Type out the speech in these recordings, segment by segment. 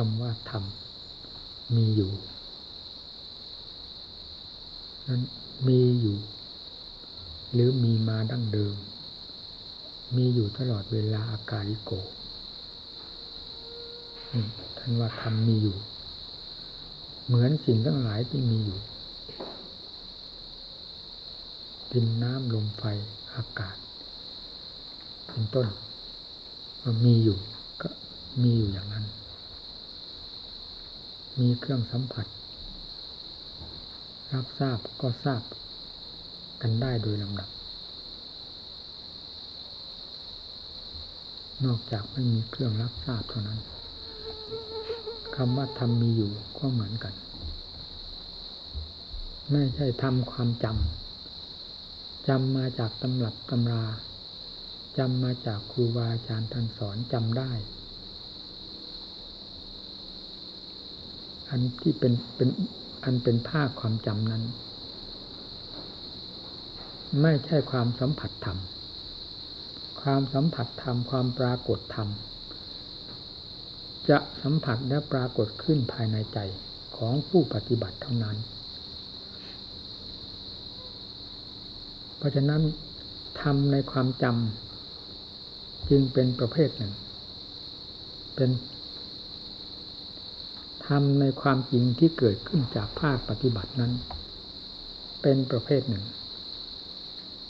คำว่าธรรมมีอยู่นั้นมีอยู่ หรือมีมาดั้งเดิม มีอยู่ตลอดเวลาอากาลิโกท่านว่าธรรมมีอยู่ เหมือนสิ่งทั้งหลายที่มีอยู่ดินน้ำลมไฟอากาศ เป็นต้นมีอยู่ก็มีอยู่อย่างนั้น มีเครื่องสัมผัส รับทราบก็ทราบกันได้โดยลำดับ นอกจากไม่มีเครื่องรับทราบเท่านั้นคำว่าทำมีอยู่ก็เหมือนกัน ไม่ใช่ทำความจำจำมาจากตำรับตำราจำมาจากครูบาอาจารย์ท่านสอนจำได้ อันที่เป็นเป็นอันเป็นภาคความจำนั้น ไม่ใช่ความสัมผัสธรรม ความสัมผัสธรรมความปรากฏธรรม จะสัมผัสและปรากฏขึ้นภายในใจของผู้ปฏิบัติเท่านั้น เพราะฉะนั้นทำในความจำจึงเป็นประเภทหนึ่ง เป็น ทำในความจริงที่เกิดขึ้นจากภาคปฏิบัตินั้น เป็นประเภทหนึ่ง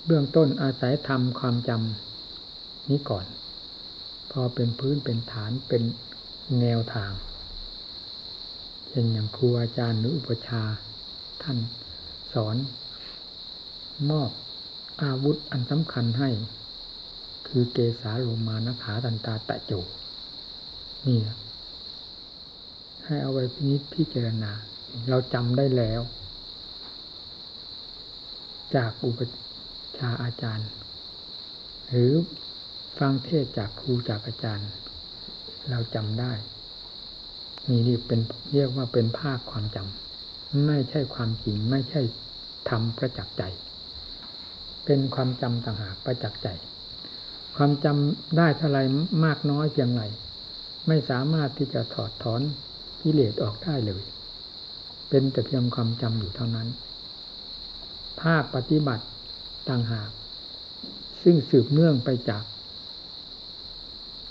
เบื้องต้นอาศัยทำความจำนี้ก่อน พอเป็นพื้นเป็นฐานเป็นแนวทางเช่นอย่างครูอาจารย์หรืออุปชาท่านสอน มอบอาวุธอันสำคัญให้ คือเกสาโลมานขาตันตาตะโจนี่ ให้เอาไว้พินิจพิจารณา เราจำได้แล้ว จากอุปชาอาจารย์ หรือฟังเทศจากครูจากอาจารย์ เราจำได้นี่นี่เป็นเรียกว่าเป็นภาคความจำไม่ใช่ความจริงไม่ใช่ทำประจักษ์ใจ เป็นความจำต่างหากประจักษ์ใจ ความจำได้เท่าไรมากน้อยเพียงไรไม่สามารถที่จะถอดถอน กิเลสออกได้เลย เป็นแต่เพียงความจำอยู่เท่านั้น ภาคปฏิบัติต่างหาก ซึ่งสืบเนื่องไปจาก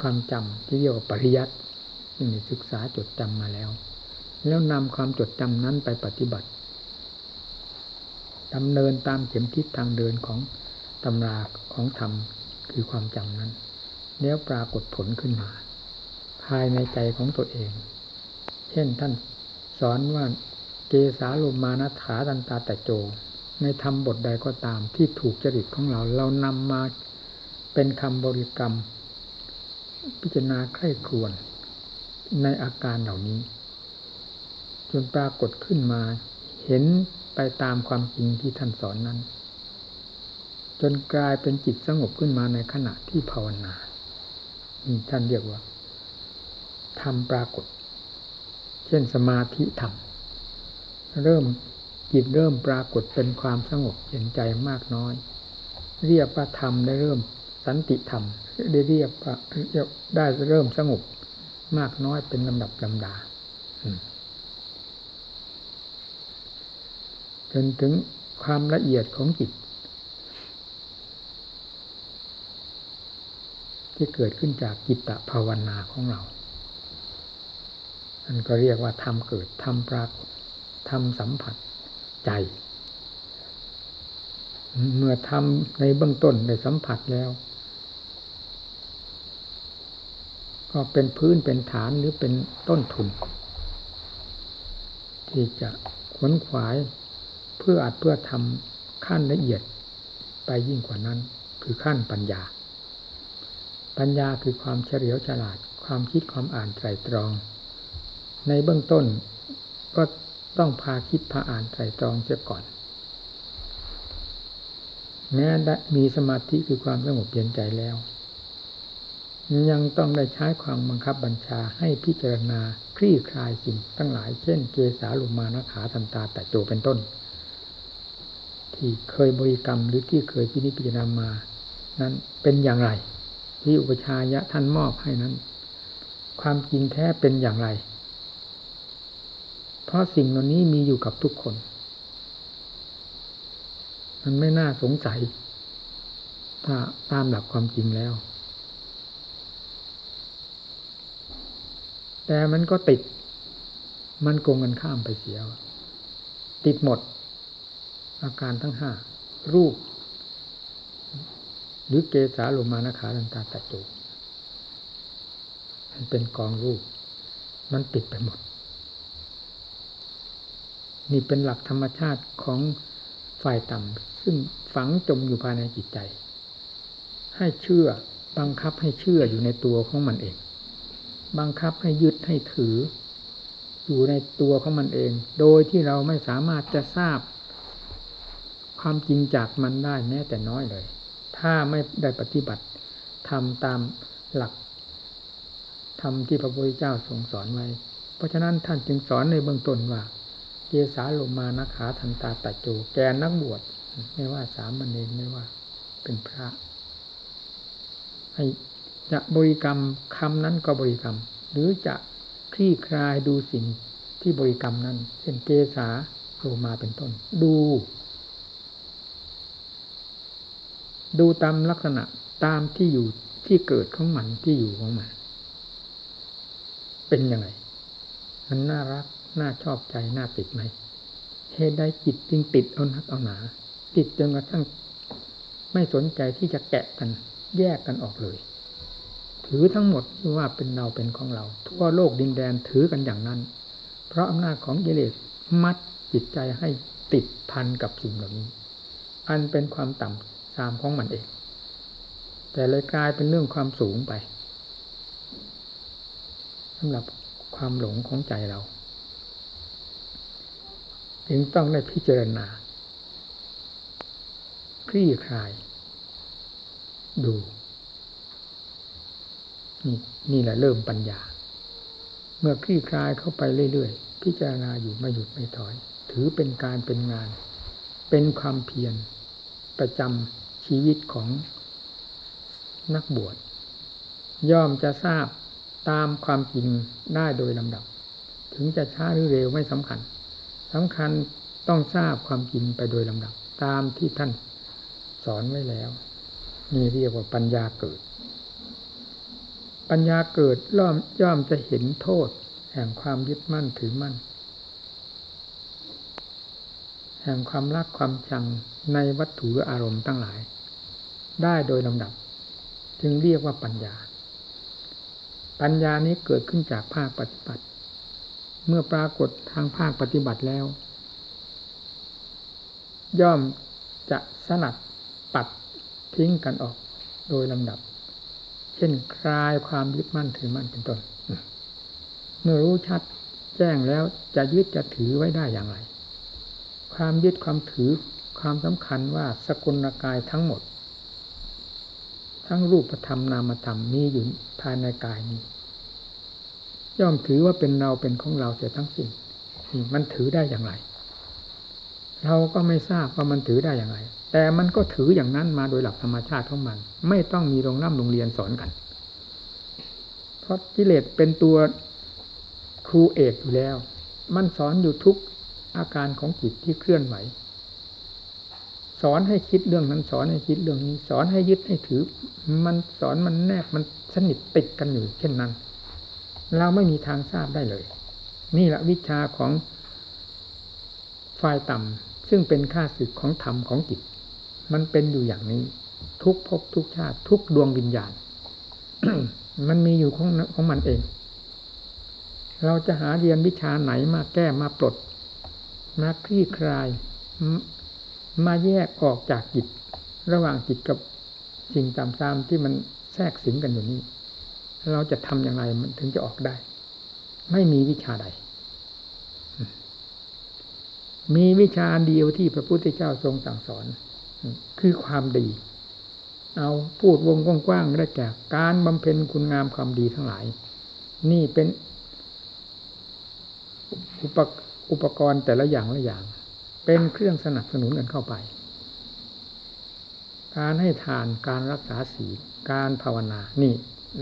ความจำที่เรียกว่าปริยัติที่ศึกษาจดจำมาแล้ว แล้วนำความจดจำนั้นไปปฏิบัติดำเนินตามเข็มทิศทางเดินของตำราของธรรมคือความจำนั้น แล้วปรากฏผลขึ้นมา ภายในใจของตัวเอง ช่น ท่านสอนว่าเกสาลมานัฐาตันตาแต่โจ ในธรรมบทใดก็ตามที่ถูกจริตของเรา เรานำมาเป็นคำบริกรรม พิจารณาใคร่ครวญในอาการเหล่านี้ จนปรากฏขึ้นมา เห็นไปตามความจริงที่ท่านสอนนั้น จนกลายเป็นจิตสงบขึ้นมาในขณะที่ภาวนานี่ท่านเรียกว่าทำปรากฏ ช่นสมาธิธรรม เริ่มจิตเริ่มปรากฏเป็นความสงบเย็นใจมากน้อย เรียกว่าธรรมได้เริ่มสันติธรรมได้เรียกว่าได้เริ่มสงบมากน้อยเป็นลำดับลำดาจนถึงความละเอียดของจิต ที่เกิดขึ้นจากจิตตภาวนาของเรา อันก็เรียกว่าทำเกิดทำปรากฏทำสัมผัสใจ เมื่อทำในเบื้องต้นในสัมผัสแล้ว ก็เป็นพื้นเป็นฐานหรือเป็นต้นทุน ที่จะขวนขวายเพื่ออัดเพื่อทำขั้นละเอียดไปยิ่งกว่านั้น คือขั้นปัญญา ปัญญาคือความเฉลียวฉลาดความคิดความอ่านไตรตรอง ในเบื้องต้นก็ต้องพาคิดพาอ่านไตรตรองเสียก่อน แม้ได้มีสมาธิคือความสงบเย็นใจแล้ว ยังต้องได้ใช้ความบังคับบัญชาให้พิจารณาคลี่คลายสิ่งตั้งหลายเช่น เกสาลุมานะขาทันตาแต่โจเป็นต้น ที่เคยบริกรรมหรือที่เคยพินิจพิจารณามา นั้นเป็นอย่างไร ที่อุปชายะท่านมอบให้นั้น ความจริงแท้เป็นอย่างไร ราะสิ่งเหล่านี้มีอยู่กับทุกคน มันไม่น่าสงสัย ถ้าตามหลักความจริงแล้ว แต่มันก็ติด มันโกงกันข้ามไปเสีย ติดหมด อาการทั้งห้า รูป หรือเกสาโลมานาขาลันตาตะจูมันเป็นกองรูป มันติดไปหมด นี่เป็นหลักธรรมชาติของฝ่ายต่ำซึ่งฝังจมอยู่ภายในจิตใจ ให้เชื่อบังคับให้เชื่ออยู่ในตัวของมันเอง บังคับให้ยึดให้ถือ อยู่ในตัวของมันเอง โดยที่เราไม่สามารถจะทราบ ความจริงจากมันได้แม้แต่น้อยเลย ถ้าไม่ได้ปฏิบัติทำตามหลักธรรมที่พระพุทธเจ้าทรงสอนไว้ เพราะฉะนั้นท่านจึงสอนในเบื้องต้นว่า สาลมมานาขาทันตาตะโจแกนักบวชไม่ว่าสามมเณรไม่ว่า เป็นพระให้จะบริกรรมคำนั้นก็บริกรรม หรือจะคลี่คลายดูสิ่งที่บริกรรมนั้นเช่นเกสาโลมาเป็นต้น ดู ดูตามลักษณะตามที่อยู่ที่เกิดของมันที่อยู่ของมัน เป็นยังไง มันน่ารัก น่าชอบใจน่าติดไหมเหตุใดจิตจึงติดเอานักเอาหนา ติดจนกระทั่งไม่สนใจที่จะแกะกัน แยกกันออกเลย ถือทั้งหมดว่าเป็นเราเป็นของเรา ทั่วโลกดินแดนถือกันอย่างนั้น เพราะอำนาจของกิเลสมัดจิตใจให้ติดพันกับสิ่งเหล่านี้ อันเป็นความต่ำตามของมันเอง แต่เลยกลายเป็นเรื่องความสูงไปสำหรับความหลงของใจเรา จึงต้องได้พิจารณาคลี่คลาย ดู นี่นี่แหละเริ่มปัญญา เมื่อคลี่คลายเข้าไปเรื่อยๆ พิจารณาอยู่ไม่หยุดไม่ถอย ถือเป็นการเป็นงาน เป็นความเพียรประจำชีวิตของนักบวชย่อมจะทราบตามความจริงได้โดยลำดับ ถึงจะช้าหรือเร็วไม่สำคัญ สำคัญต้องทราบความจริงไปโดยลำดับ ตามที่ท่านสอนไว้แล้ว นี่เรียกว่าปัญญาเกิด ปัญญาเกิดย่อมย่อมจะเห็นโทษ แห่งความยึดมั่นถือมั่น แห่งความรักความชังในวัตถุอารมณ์ตั้งหลาย ได้โดยลำดับ จึงเรียกว่าปัญญา ปัญญานี้เกิดขึ้นจากภาคปฏิบัติ เมื่อปรากฏทางภาคปฏิบัติแล้ว ย่อมจะสนัดปัดทิ้งกันออกโดยลำดับ เช่นคลายความยึดมั่นถือมั่นเป็นต้น เมื่อรู้ชัดแจ้งแล้วจะยึดจะถือไว้ได้อย่างไร ความยึดความถือความสำคัญว่าสกุลกายทั้งหมด ทั้งรูปธรรมนามธรรมมีอยู่ภายในกายนี้ ย่อมถือว่าเป็นเราเป็นของเราเสียทั้งสิ้นมันถือได้อย่างไร เราก็ไม่ทราบว่ามันถือได้อย่างไร แต่มันก็ถืออย่างนั้นมาโดยหลักธรรมชาติของมัน ไม่ต้องมีโรงร่ำโรงเรียนสอนกัน เพราะกิเลสเป็นตัวครูเอกอยู่แล้ว มันสอนอยู่ทุกอาการของจิตที่เคลื่อนไหว สอนให้คิดเรื่องนั้นสอนให้คิดเรื่องนี้ สอนให้ยึดให้ถือ มันสอนมันแนบมันสนิทติดกันอยู่เช่นนั้น เราไม่มีทางทราบได้เลย นี่แหละวิชาของฝ่ายต่ำซึ่งเป็นค่าศึกของธรรมของจิต มันเป็นอยู่อย่างนี้ ทุกภพทุกชาติทุกดวงวิญญาณ มันมีอยู่ของของมันเอง เราจะหาเรียนวิชาไหนมาแก้มาปลด มาคลี่คลาย มาแยกออกจากจิต ระหว่างจิตกับสิ่งตามตามที่มันแทรกสิงกันอยู่นี้ เราจะทำอย่างไรมันถึงจะออกได้ ไม่มีวิชาใด มีวิชาเดียวที่พระพุทธเจ้าทรงสั่งสอน คือความดี เอาพูดวงกว้างๆได้แก่การบำเพ็ญคุณงามความดีทั้งหลาย นี่เป็นอุปอุปกรณ์แต่ละอย่างละอย่าง เป็นเครื่องสนับสนุนกันเข้าไป การให้ทานการรักษาศีลการภาวนานี่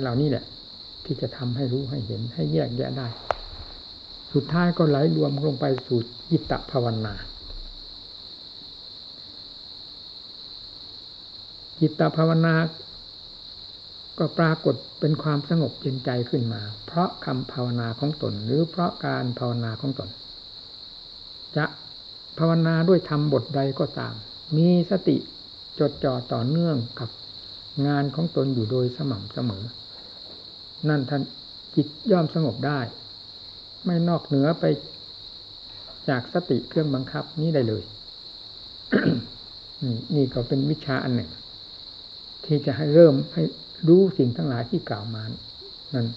เหล่านี้แหละ ที่จะทำให้รู้ให้เห็นให้แยกแยะได้ สุดท้ายก็ไหลรวมลงไปสู่ยิตตภาวนาจิตตภาวนาก็ปรากฏเป็นความสงบเย็นใจขึ้นมา เพราะคำภาวนาของตน หรือเพราะการภาวนาของตน จะภาวนาด้วยธรรมบทใดก็ตาม มีสติจดจ่อต่อเนื่องกับงานของตนอยู่โดยสม่ำเสมอ นั่นท่านจิตย่อมสงบได้ ไม่นอกเหนือไปจากสติเครื่องบังคับนี้ได้เลยนี่นี่ก็เป็นวิชาอันหนึ่ง ที่จะให้เริ่มให้รู้สิ่งทั้งหลายที่กล่าวมานั่น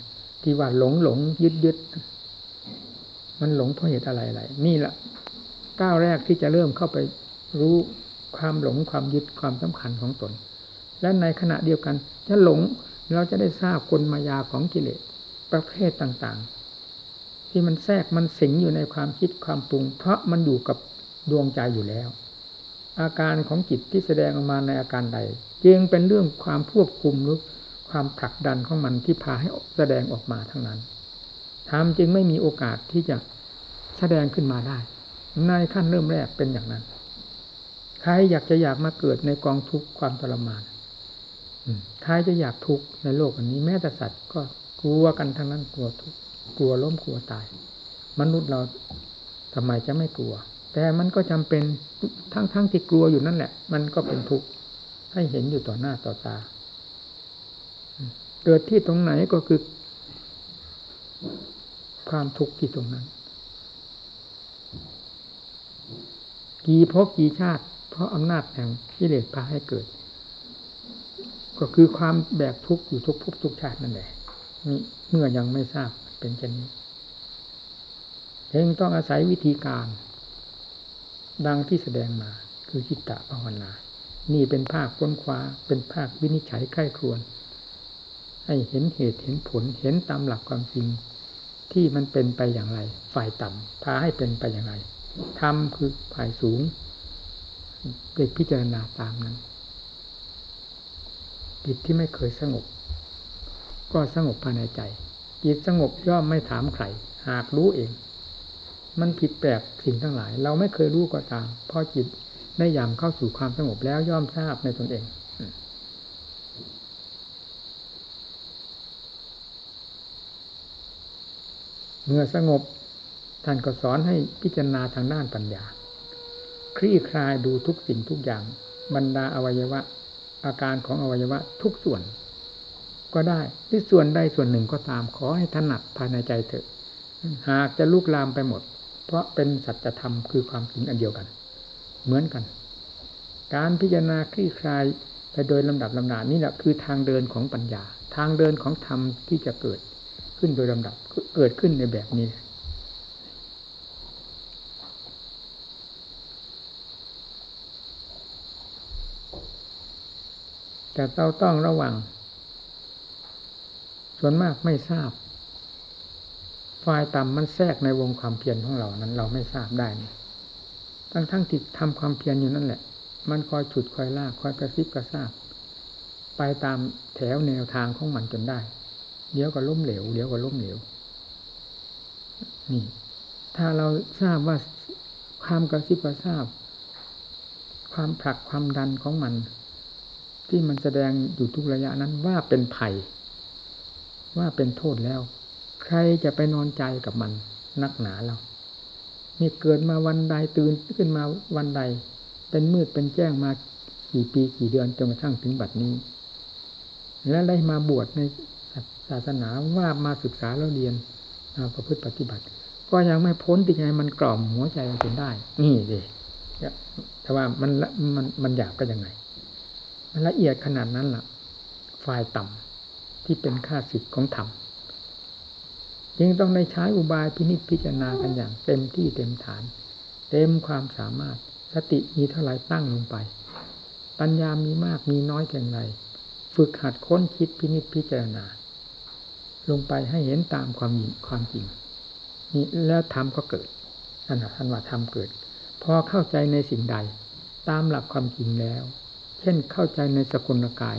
ที่ว่าหลงหลงยึดยึดมันหลงเพราะเหตุอะไรอะไรนี่แหละก้าวแรกที่จะเริ่มเข้าไปรู้ความหลงความยึดความสำคัญของตน และในขณะเดียวกัน จะหลง เราจะได้ทราบกลมายาของกิเลสประเภทต่างๆ ที่มันแทรกมันสิงอยู่ในความคิดความปรุง เพราะมันอยู่กับดวงใจอยู่แล้ว อาการของจิตที่แสดงออกมาในอาการใดจึงเป็นเรื่องความควบคุมหรือความผลักดันของมันที่พาให้แสดงออกมาทั้งนั้นธรรมจึงไม่มีโอกาสที่จะแสดงขึ้นมาได้ ในขั้นเริ่มแรกเป็นอย่างนั้น ใครอยากจะอยากมาเกิดในกองทุกข์ความทรมาน ใครจะอยากทุกข์ในโลกอันนี้แม้แต่สัตว์ก็กลัวกันทั้งนั้นกลัวทุกข์กลัวล้มกลัวตาย มนุษย์เราทำไมจะไม่กลัว แต่มันก็จำเป็นทั้งทั้งที่กลัวอยู่นั่นแหละ มันก็เป็นทุกข์ให้เห็นอยู่ต่อหน้าต่อตา เกิดที่ตรงไหนก็คือ ความทุกข์ที่ตรงนั้น กี่พบกี่ชาติ เพราะอำนาจแห่งกิเลสพาให้เกิด ก็คือความแบกทุกข์อยู่ทุกภพทุกชาตินั่นแหละนี่เมื่อยังไม่ทราบเป็นเช่นนี้เองต้องอาศัยวิธีการ ดังที่แสดงมา คือจิตตภาวนา นี่เป็นภาคค้นคว้า เป็นภาควินิจฉัยใกล้ครวน ให้เห็นเหตุเห็นผลเห็นตามหลักความจริง ที่มันเป็นไปอย่างไร ฝ่ายต่ำพาให้เป็นไปอย่างไรทำคือฝ่ายสูงเกิดพิจารณาตามนั้น จิตที่ไม่เคยสงบ ก็สงบภายในใจ จิตสงบย่อมไม่ถามใครหากรู้เอง มันผิดแปลกสิ่งทั้งหลาย เราไม่เคยรู้ก็ตามพอจิตได้ยามเข้าสู่ความสงบแล้วย่อมทราบในตนเองเมื่อสงบท่านก็สอนให้พิจารณาทางด้านปัญญา คลี่คลายดูทุกสิ่งทุกอย่าง บรรดาอวัยวะ อาการของอวัยวะทุกส่วน ก็ได้ที่ส่วนใดส่วนหนึ่งก็ตาม ขอให้ถนัดภายในใจเถอะ หากจะลุกลามไปหมด เพราะเป็นสัจธรรมคือความจริงอันเดียวกัน เหมือนกัน การพิจารณาคลี่คลายไปโดยลำดับลำดานี่แหละคือทางเดินของปัญญา ทางเดินของธรรมที่จะเกิดขึ้นโดยลำดับเกิดขึ้นในแบบนี้ แต่เราต้องระวัง ส่วนมากไม่ทราบฝ่ายต่ำมันแทรกในวงความเพียรของเรานั้น เราไม่ทราบได้ ทั้งทั้งติดทำความเพียรอยู่นั่นแหละ มันคอยฉุดคอยลากคอยกระซิบกระซาบไปตามแถวแนวทางของมันจนได้ เดี๋ยวก็ล้มเหลว เดี๋ยวก็ล้มเหลว นี่ ถ้าเราทราบว่าความกระซิบกระซาบ ความผลักความดันของมัน ที่มันแสดงอยู่ทุกระยะนั้นว่าเป็นภัย ว่าเป็นโทษแล้ว ใครจะไปนอนใจกับมันนักหนาเรานี่เกิดมาวันใดตื่นขึ้นมาวันใด เป็นมืดเป็นแจ้งมากี่ปีกี่เดือนจนกระทั่งถึงบัดนี้ และได้มาบวชในศาสนาว่ามาศึกษาแล้วเรียนมาประพฤติปฏิบัติ ก็ยังไม่พ้นติไงมันกล่อมหัวใจมันเป็นได้ นี่ดิแต่ว่ามันมันมันหยาบก็ยังไง ละเอียดขนาดนั้นล่ะ ฝ่ายต่ำที่เป็นค่าสิทธิ์ของธรรมยังต้องได้ใช้อุบายพินิจพิจารณากันอย่างเต็มที่เต็มฐาน เต็มความสามารถสติมีเท่าไรตั้งลงไป ปัญญามีมากมีน้อยเพียงไรฝึกหัดค้นคิดพินิจพิจารณา ลงไปให้เห็นตามความความจริงนี่แล้วธรรมก็เกิดท่านท่านว่าธรรมเกิด พอเข้าใจในสิ่งใด ตามหลักความจริงแล้ว เช่นเข้าใจในสกุลกาย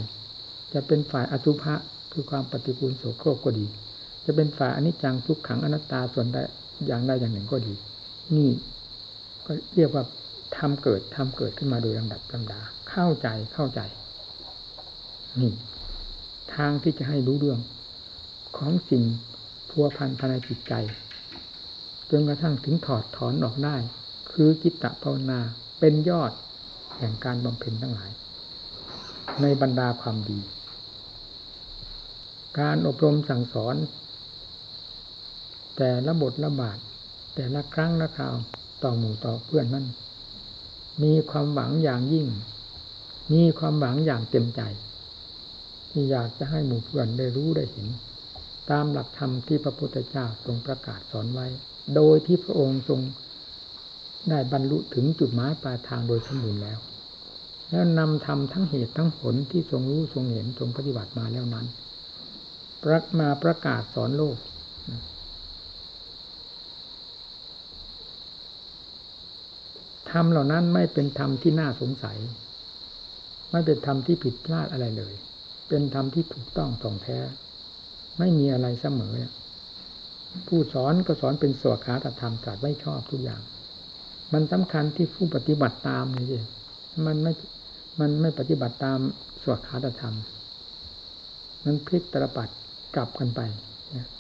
จะเป็นฝ่ายอสุภะคือความปฏิกูลโสโครกก็ดี จะเป็นฝ่ายอนิจจังทุกขังอนัตตาส่วนใดอย่างใดอย่างหนึ่งก็ดี นี่ก็เรียกว่าทำเกิดทำเกิดขึ้นมาโดยลำดับลำดา เข้าใจเข้าใจ นี่ ทางที่จะให้รู้เรื่อง ของสิ่งพัวพันภายในจิตใจจนกระทั่งถึงถอดถอนออกได้ คือกิตตภาวนาเป็นยอดแห่งการบำเพ็ญทั้งหลาย ในบรรดาความดี การอบรมสั่งสอน แต่ละบทละบาท แต่ละครั้งละคราวต่อหมู่ต่อเพื่อนนั้นมีความหวังอย่างยิ่ง มีความหวังอย่างเต็มใจ ที่อยากจะให้หมู่เพื่อนได้รู้ได้เห็น ตามหลักธรรมที่พระพุทธเจ้าทรงประกาศสอนไว้ โดยที่พระองค์ทรงได้บรรลุถึงจุดหมายปลายทางโดยสมบูรณ์แล้ว แล้วนำธรรมทั้งเหตุทั้งผลที่ทรงรู้ทรงเห็นทรงปฏิบัติมาแล้วนั้นประมาประกาศสอนโลก ธรรมเหล่านั้นไม่เป็นธรรมที่น่าสงสัย ไม่เป็นธรรมที่ผิดพลาดอะไรเลย เป็นธรรมที่ถูกต้องท่องแท้ ไม่มีอะไรเสมอ ผู้สอนก็สอนเป็นสวขาตธรรมตรัสไม่ชอบทุกอย่าง มันสำคัญที่ผู้ปฏิบัติตามนี่เองมันไม่ มันไม่ปฏิบัติตามสวขาตธรรม มันพลิกตรปัดกลับกันไป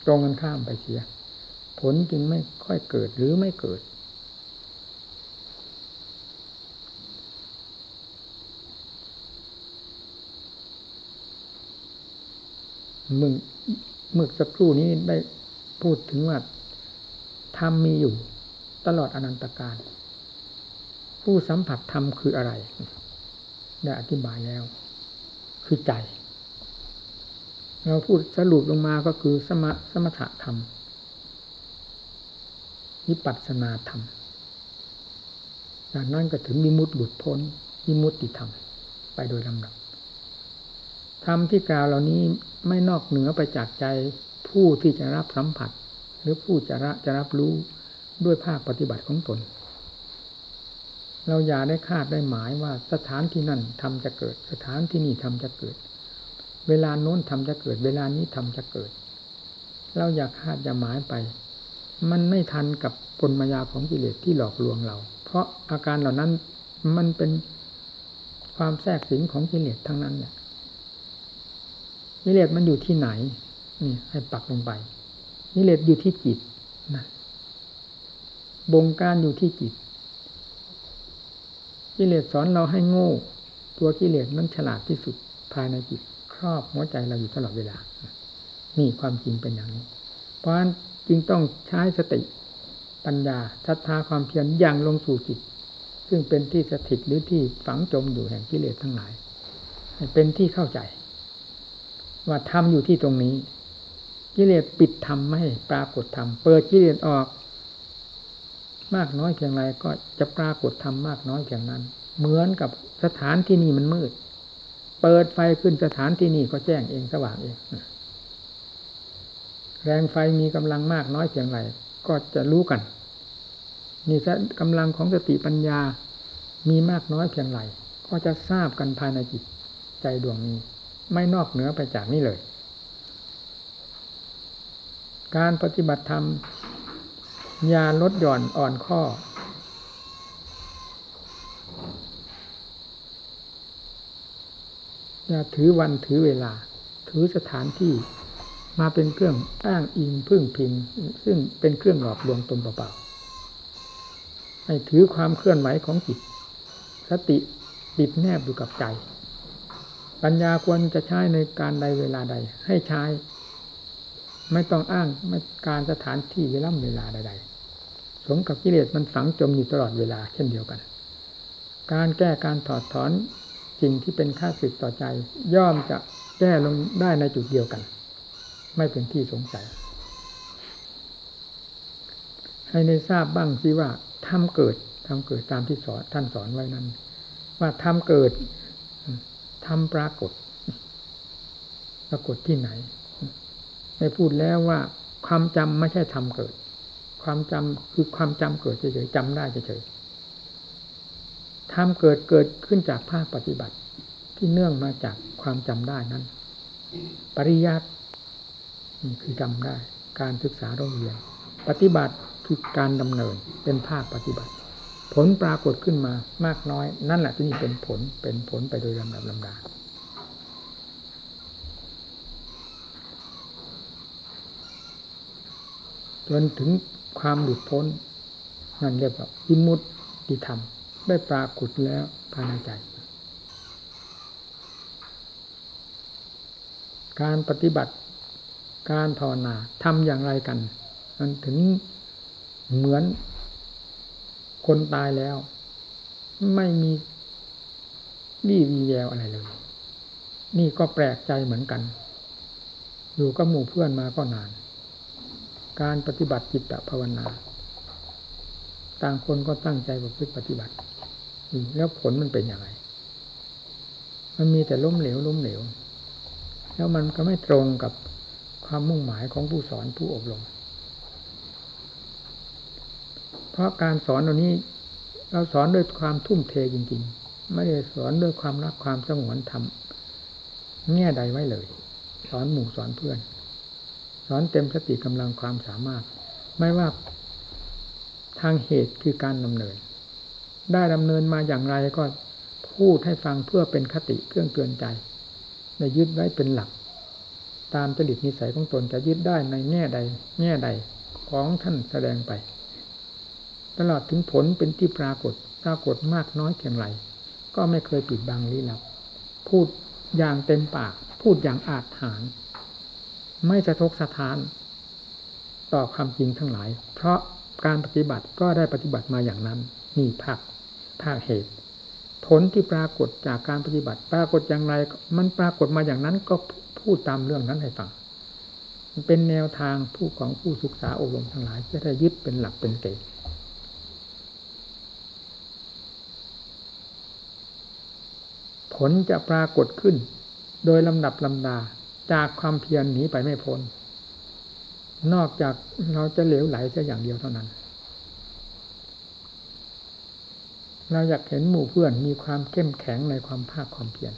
ตรงกันข้ามไปเสีย ผลจึงไม่ค่อยเกิดหรือไม่เกิด มึงเมื่อสักครู่นี้ได้พูดถึงว่าธรรมมีอยู่ ตลอดอนันตการ ผู้สัมผัสธรรมคืออะไร ได้อธิบายแล้ว คือใจ เราพูดสรุปลงมาก็คือสมสมถะธรรมวิปัสสนาธรรมจากนั้นก็ถึงมิมุติหลุดพ้นมิมุติธรรม ไปโดยลำดับธรรมที่กล่าวเหล่านี้ไม่นอกเหนือไปจากใจผู้ที่จะรับสัมผัส หรือผู้จะรับจะรับรู้ด้วยภาคปฏิบัติของตน เราอย่าได้คาดได้หมายว่าสถานที่นั่นทำจะเกิด สถานที่นี่ทำจะเกิด เวลาโน้นทำจะเกิด เวลานี้ทำจะเกิด เราอยากคาดจะหมายไป มันไม่ทันกับปนมายาของกิเลสที่หลอกลวงเรา เพราะอาการเหล่านั้นมันเป็นความแทรกสิงของกิเลสทั้งนั้นแหละนิเลศมันอยู่ที่ไหนนี่ให้ปักลงไปนิเลศอยู่ที่จิตนะบงการอยู่ที่จิต กิเลสสอนเราให้โง่ ตัวกิเลสนั้นฉลาดที่สุดภายในจิตครอบหัวใจเราอยู่ตลอดเวลา นี่ความจริงเป็นอย่างนี้ เพราะฉะนั้นจึงต้องใช้สติปัญญาศรัทธาความเพียรอย่างลงสู่จิต ซึ่งเป็นที่สถิตหรือที่ฝังจมอยู่แห่งกิเลสทั้งหลาย เป็นที่เข้าใจ ว่าธรรมอยู่ที่ตรงนี้ กิเลสปิดธรรมไม่ปรากฏธรรมเปิดกิเลสออก มากน้อยเพียงไรก็จะปรากฏธรรมมากน้อยเพียงนั้น เหมือนกับสถานที่นี่มันมืด เปิดไฟขึ้นสถานที่นี่ก็แจ้งเองสว่างเองแรงไฟมีกำลังมากน้อยเพียงไรก็จะรู้กัน นี่กำลังของสติปัญญามีมากน้อยเพียงไรก็จะทราบกันภายในจิตใจดวงนี้ ไม่นอกเหนือไปจากนี้เลย การปฏิบัติธรรม ยาลดหย่อนอ่อนข้อ อย่าถือวันถือเวลา ถือสถานที่มาเป็นเครื่องอ้างอิงพึ่งพิง ซึ่งเป็นเครื่องหลอกลวงตนเปล่าๆให้ถือความเคลื่อนไหวของจิต สติปิดแนบอยู่กับใจ ปัญญาควรจะใช้ในการใดเวลาใด ให้ใช้ ไม่ต้องอ้างไม่การสถานที่เวลาเวลาใดๆ สมกับกิเลสมันฝังจมอยู่ตลอดเวลาเช่นเดียวกัน การแก้การถอดถอนสิ่งที่เป็นค่าสึกต่อใจ ย่อมจะแก้ลงได้ในจุดเดียวกัน ไม่เป็นที่สงสัย ให้ในทราบบ้างสิว่าทำเกิดทำเกิดตามที่สอนท่านสอนไว้นั้น ว่าทำเกิดทำปรากฏ ปรากฏที่ไหนได้พูดแล้วว่าความจำไม่ใช่ทำเกิด ความจำคือความจำเกิดเฉยๆจำได้เฉยๆทำเกิดเกิดขึ้นจากภาคปฏิบัติ ที่เนื่องมาจากความจำได้นั้น ปริยัติคือจำได้ การศึกษาโรงเรียน ปฏิบัติคือการดำเนินเป็นภาคปฏิบัติ ผลปรากฏขึ้นมามากน้อย นั่นแหละที่นี่เป็นผลเป็นผลไปโดยลำดับลำดาจนถึง ความหลุดพ้น นั่นเรียกว่าอิมุตติธรรม ได้ปรากฏแล้วภายในใจ การปฏิบัติการภาวนาทำอย่างไรกัน มันถึงเหมือนคนตายแล้ว ไม่มีวี่วีแววอะไรเลย นี่ก็แปลกใจเหมือนกัน อยู่กับหมู่เพื่อนมาก็นาน การปฏิบัติจิตภาวนา ต่างคนก็ตั้งใจประพฤติปฏิบัติ แล้วผลมันเป็นอย่างไร มันมีแต่ล้มเหลวล้มเหลว แล้วมันก็ไม่ตรงกับความมุ่งหมายของผู้สอนผู้อบรม เพราะการสอนเหล่านี้ เราสอนด้วยความทุ่มเทจริง ๆ ไม่ได้สอนด้วยความรักความสงวนธรรมแง่ใดไว้เลย สอนหมู่สอนเพื่อน สอนเต็มสติกำลังความสามารถ ไม่ว่าทางเหตุคือการดำเนิน ได้ดำเนินมาอย่างไรก็พูดให้ฟังเพื่อเป็นคติเครื่องเตือนใจในยึดไว้เป็นหลัก ตามจริตนิสัยของตนจะยึดได้ในแง่ใด แง่ใดของท่านแสดงไป ตลอดถึงผลเป็นที่ปรากฏปรากฏมากน้อยเพียงไรก็ไม่เคยปิดบังลี้ลับพูดอย่างเต็มปาก พูดอย่างอาจฐาน ไม่สะทกสะทาน ต่อความจริงทั้งหลาย เพราะการปฏิบัติก็ได้ปฏิบัติมาอย่างนั้นนี่ภาคภาคเหตุ ผลที่ปรากฏจากการปฏิบัติ ปรากฏอย่างไร มันปรากฏมาอย่างนั้นก็พูดตามเรื่องนั้นให้ฟังเป็นแนวทางผู้ของผู้ศึกษาอบรมทั้งหลาย จะได้ยึดเป็นหลักเป็นเกณฑ์ผลจะปรากฏขึ้น โดยลำดับลำดา จากความเพียรหนีไปไม่พ้น นอกจากเราจะเหลวไหลแค่อย่างเดียวเท่านั้น เราอยากเห็นหมู่เพื่อนมีความเข้มแข็งในความภาคความเพียร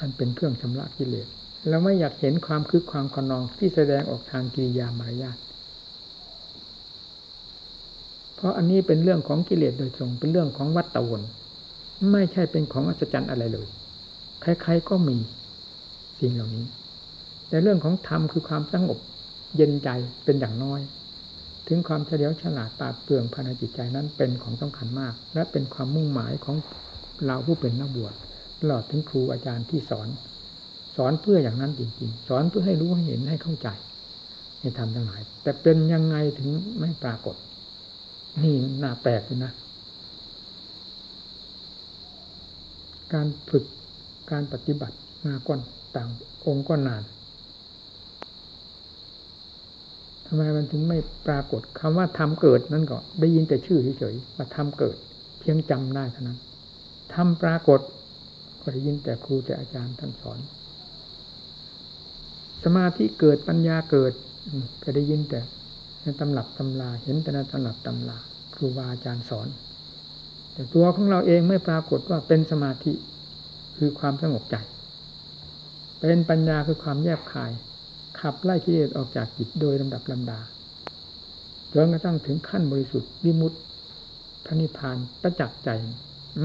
อันเป็นเครื่องชำระกิเลสเราไม่อยากเห็นความคึกความขนองที่แสดงออกทางกิริยามารยาทเพราะอันนี้เป็นเรื่องของกิเลสโดยตรง เป็นเรื่องของวัตตะวน ไม่ใช่เป็นของอัศจรรย์อะไรเลย ใครๆก็มีสิ่งเหล่านี้แต่เรื่องของธรรมคือความสงบเย็นใจเป็นอย่างน้อย ถึงความเฉลียวฉลาดปาดเปลืองภายในจิตใจนั้นเป็นของสำคัญมาก และเป็นความมุ่งหมายของเราผู้เป็นนักบวชตลอดถึงครูอาจารย์ที่สอน สอนเพื่ออย่างนั้นจริงๆ สอนเพื่อให้รู้ให้เห็นให้เข้าใจในธรรมทั้งหลาย แต่เป็นยังไงถึงไม่ปรากฏ นี่น่าแปลกเลยนะ การฝึก การปฏิบัติมาก่อนต่างองค์ก็นานทำไมมันถึงไม่ปรากฏคำว่าทำเกิดนั่นก็ได้ยินแต่ชื่อเฉยๆว่าทำเกิด เพียงจำได้เท่านั้นทำปรากฏ ก็ได้ยินแต่ครูแต่อาจารย์ท่านสอน สมาธิเกิดปัญญาเกิด ก็ได้ยินแต่ในตำหลับตำลาเห็นแต่ในตำหลับตำลาครูบาอาจารย์สอน แต่ตัวของเราเองไม่ปรากฏว่าเป็นสมาธิ คือความสงบใจ เป็นปัญญาคือความแยบคาย ขับไล่กิเลสออกจากจิตโดยลำดับลำดาจนกระทั่งถึงขั้นบริสุทธิ์วิมุตติพระนิพพานประจักษ์ใจ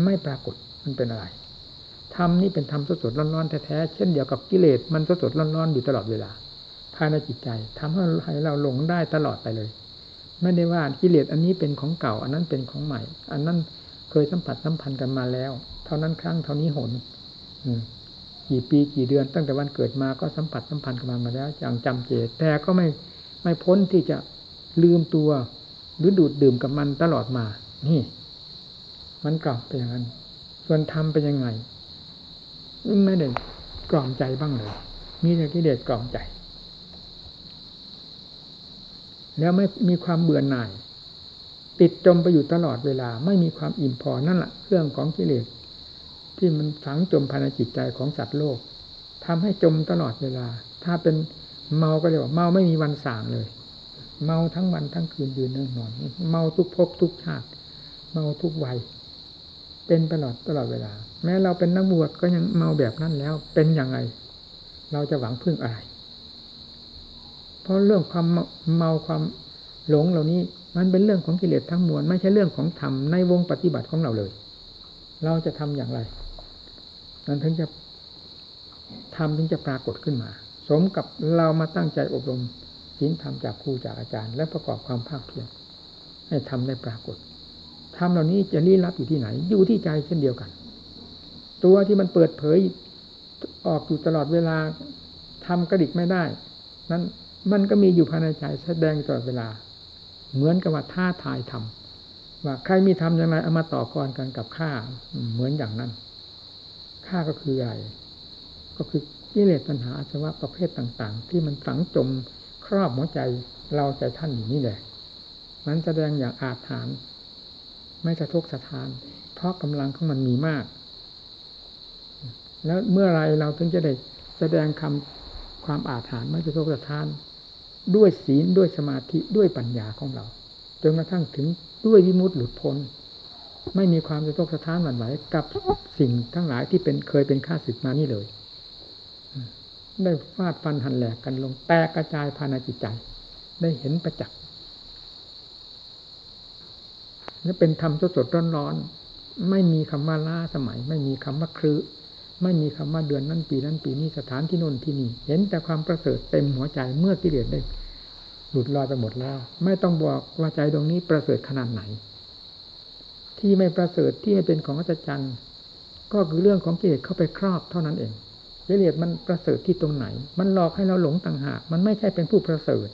ไม่ปรากฏมันเป็นอะไรธรรมนี่เป็นธรรมสดๆร้อนๆแท้ๆเช่นเดียวกับกิเลสมันสดๆร้อนๆอยู่ตลอดเวลาภายในจิตใจทำให้เราหลงได้ตลอดไปเลย ไม่ได้ว่ากิเลสอันนี้เป็นของเก่า อันนั้นเป็นของใหม่ อันนั้นเคยสัมผัสสัมพันธ์กันมาแล้ว เท่านั้นครั้งเท่านี้หน กี่ปีกี่เดือน ตั้งแต่วันเกิดมาก็สัมผัสสัมพันธ์กันมามาแล้วอย่างจำเจตแต่ก็ไม่ไม่พ้นที่จะลืมตัว หรือดูดดื่มกับมันตลอดมา นี่ มันกลับไปอย่างนั้น ส่วนธรรมเป็นยังไงไม่ได้กล่อมใจบ้างเลย มีแต่กิเลสกล่อมใจ แล้วไม่มีความเบื่อหน่าย ติดจมไปอยู่ตลอดเวลา ไม่มีความอิ่มพอนั่นแหละเครื่องของกิเลส ที่มันฝังจมภายในจิตใจของสัตว์โลกทำให้จมตลอดเวลา ถ้าเป็นเมาก็เรียกว่าเมาไม่มีวันส่างเลย เมาทั้งวันทั้งคืนยืนนั่งนอน เมาทุกภพทุกชาติ เมาทุกวัยเป็นตลอดตลอดเวลา แม้เราเป็นนักบวชก็ยังเมาแบบนั้นแล้ว เป็นอย่างไร เราจะหวังพึ่งอะไร เพราะเรื่องความเมาความหลงเหล่านี้ มันเป็นเรื่องของกิเลสทั้งมวลไม่ใช่เรื่องของธรรมในวงปฏิบัติของเราเลย เราจะทำอย่างไร นั้นถึงจะทำถึงจะปรากฏขึ้นมา สมกับเรามาตั้งใจอบรมศีลธรรมจากครูจากอาจารย์ และประกอบความภาคเพียรให้ทำได้ปรากฏธรรมเหล่านี้จะลี้ลับอยู่ที่ไหน อยู่ที่ใจเช่นเดียวกัน ตัวที่มันเปิดเผยออกอยู่ตลอดเวลาทำกระดิกไม่ได้ นั้นมันก็มีอยู่ภายในใจแสดงตลอดเวลา เหมือนกับว่าท่าทายทำว่าใครมีทำอย่างไรเอามาต่อกรกันกับข้าเหมือนอย่างนั้น ข้าก็คืออะไร ก็คือกิเลสปัญหาอาสวะประเภทต่าง ๆ ที่มันฝังจมครอบหัวใจเราใจท่านอยู่นี่แหละมันแสดงอย่างอาถรรพ์ไม่สะทกสะทาน เพราะกำลังของมันมีมาก แล้วเมื่อไรเราถึงจะได้แสดงคำความอาถรรพ์ไม่สะทกสะทาน ด้วยศีลด้วยสมาธิด้วยปัญญาของเราจนกระทั่งถึงด้วยวิมุตติหลุดพ้น ไม่มีความสะทกสะท้านหวั่นไหวกับสิ่งทั้งหลายที่เป็นเคยเป็นข้าศึกมานี่เลย ได้ฟาดฟันหันแหลกกันลง แตกกระจายภายในจิตใจ ได้เห็นประจักษ์และเป็นธรรมสดสดร้อนๆไม่มีคำว่าล้าสมัย ไม่มีคำว่าครื้ไม่มีคำว่าเดือนนั้นปีนั้นปีนี้สถานที่โน่นที่นี่ เห็นแต่ความประเสริฐเต็มหัวใจเมื่อกิเลสได้หลุดลอยไปหมดแล้ว ไม่ต้องบอกว่าใจตรงนี้ประเสริฐขนาดไหน ที่ไม่ประเสริฐที่ไม่เป็นของอัศจรรย์ก็คือเรื่องของกิเลสเข้าไปครอบเท่านั้นเองกิเลสมันประเสริฐที่ตรงไหน มันหลอกให้เราหลงต่างหาก มันไม่ใช่เป็นผู้ประเสริฐ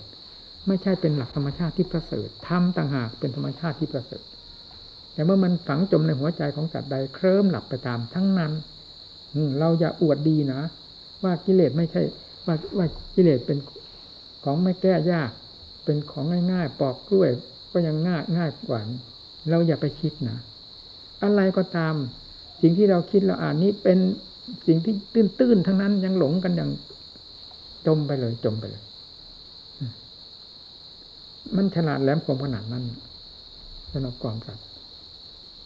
ไม่ใช่เป็นหลักธรรมชาติที่ประเสริฐทำต่างหากเป็นธรรมชาติที่ประเสริฐ แต่เมื่อมันฝังจมในหัวใจของสัตว์ใดเคลิ้มหลับไปตามทั้งนั้นเราอย่าอวดดีนะ ว่ากิเลสไม่ใช่ ว่าว่ากิเลสเป็นของไม่แก้ยาก เป็นของง่ายๆ ปอกกล้วยก็ยังง่ายง่ายกว่า เราอย่าไปคิดนะอะไรก็ตาม สิ่งที่เราคิดเราอ่านนี้เป็นสิ่งที่ตื้นๆทั้งนั้นยังหลงกันอย่างจมไปเลย จมไปเลย มันฉลาดแหลมคมขนาดนั้นสำหรับความสัตว์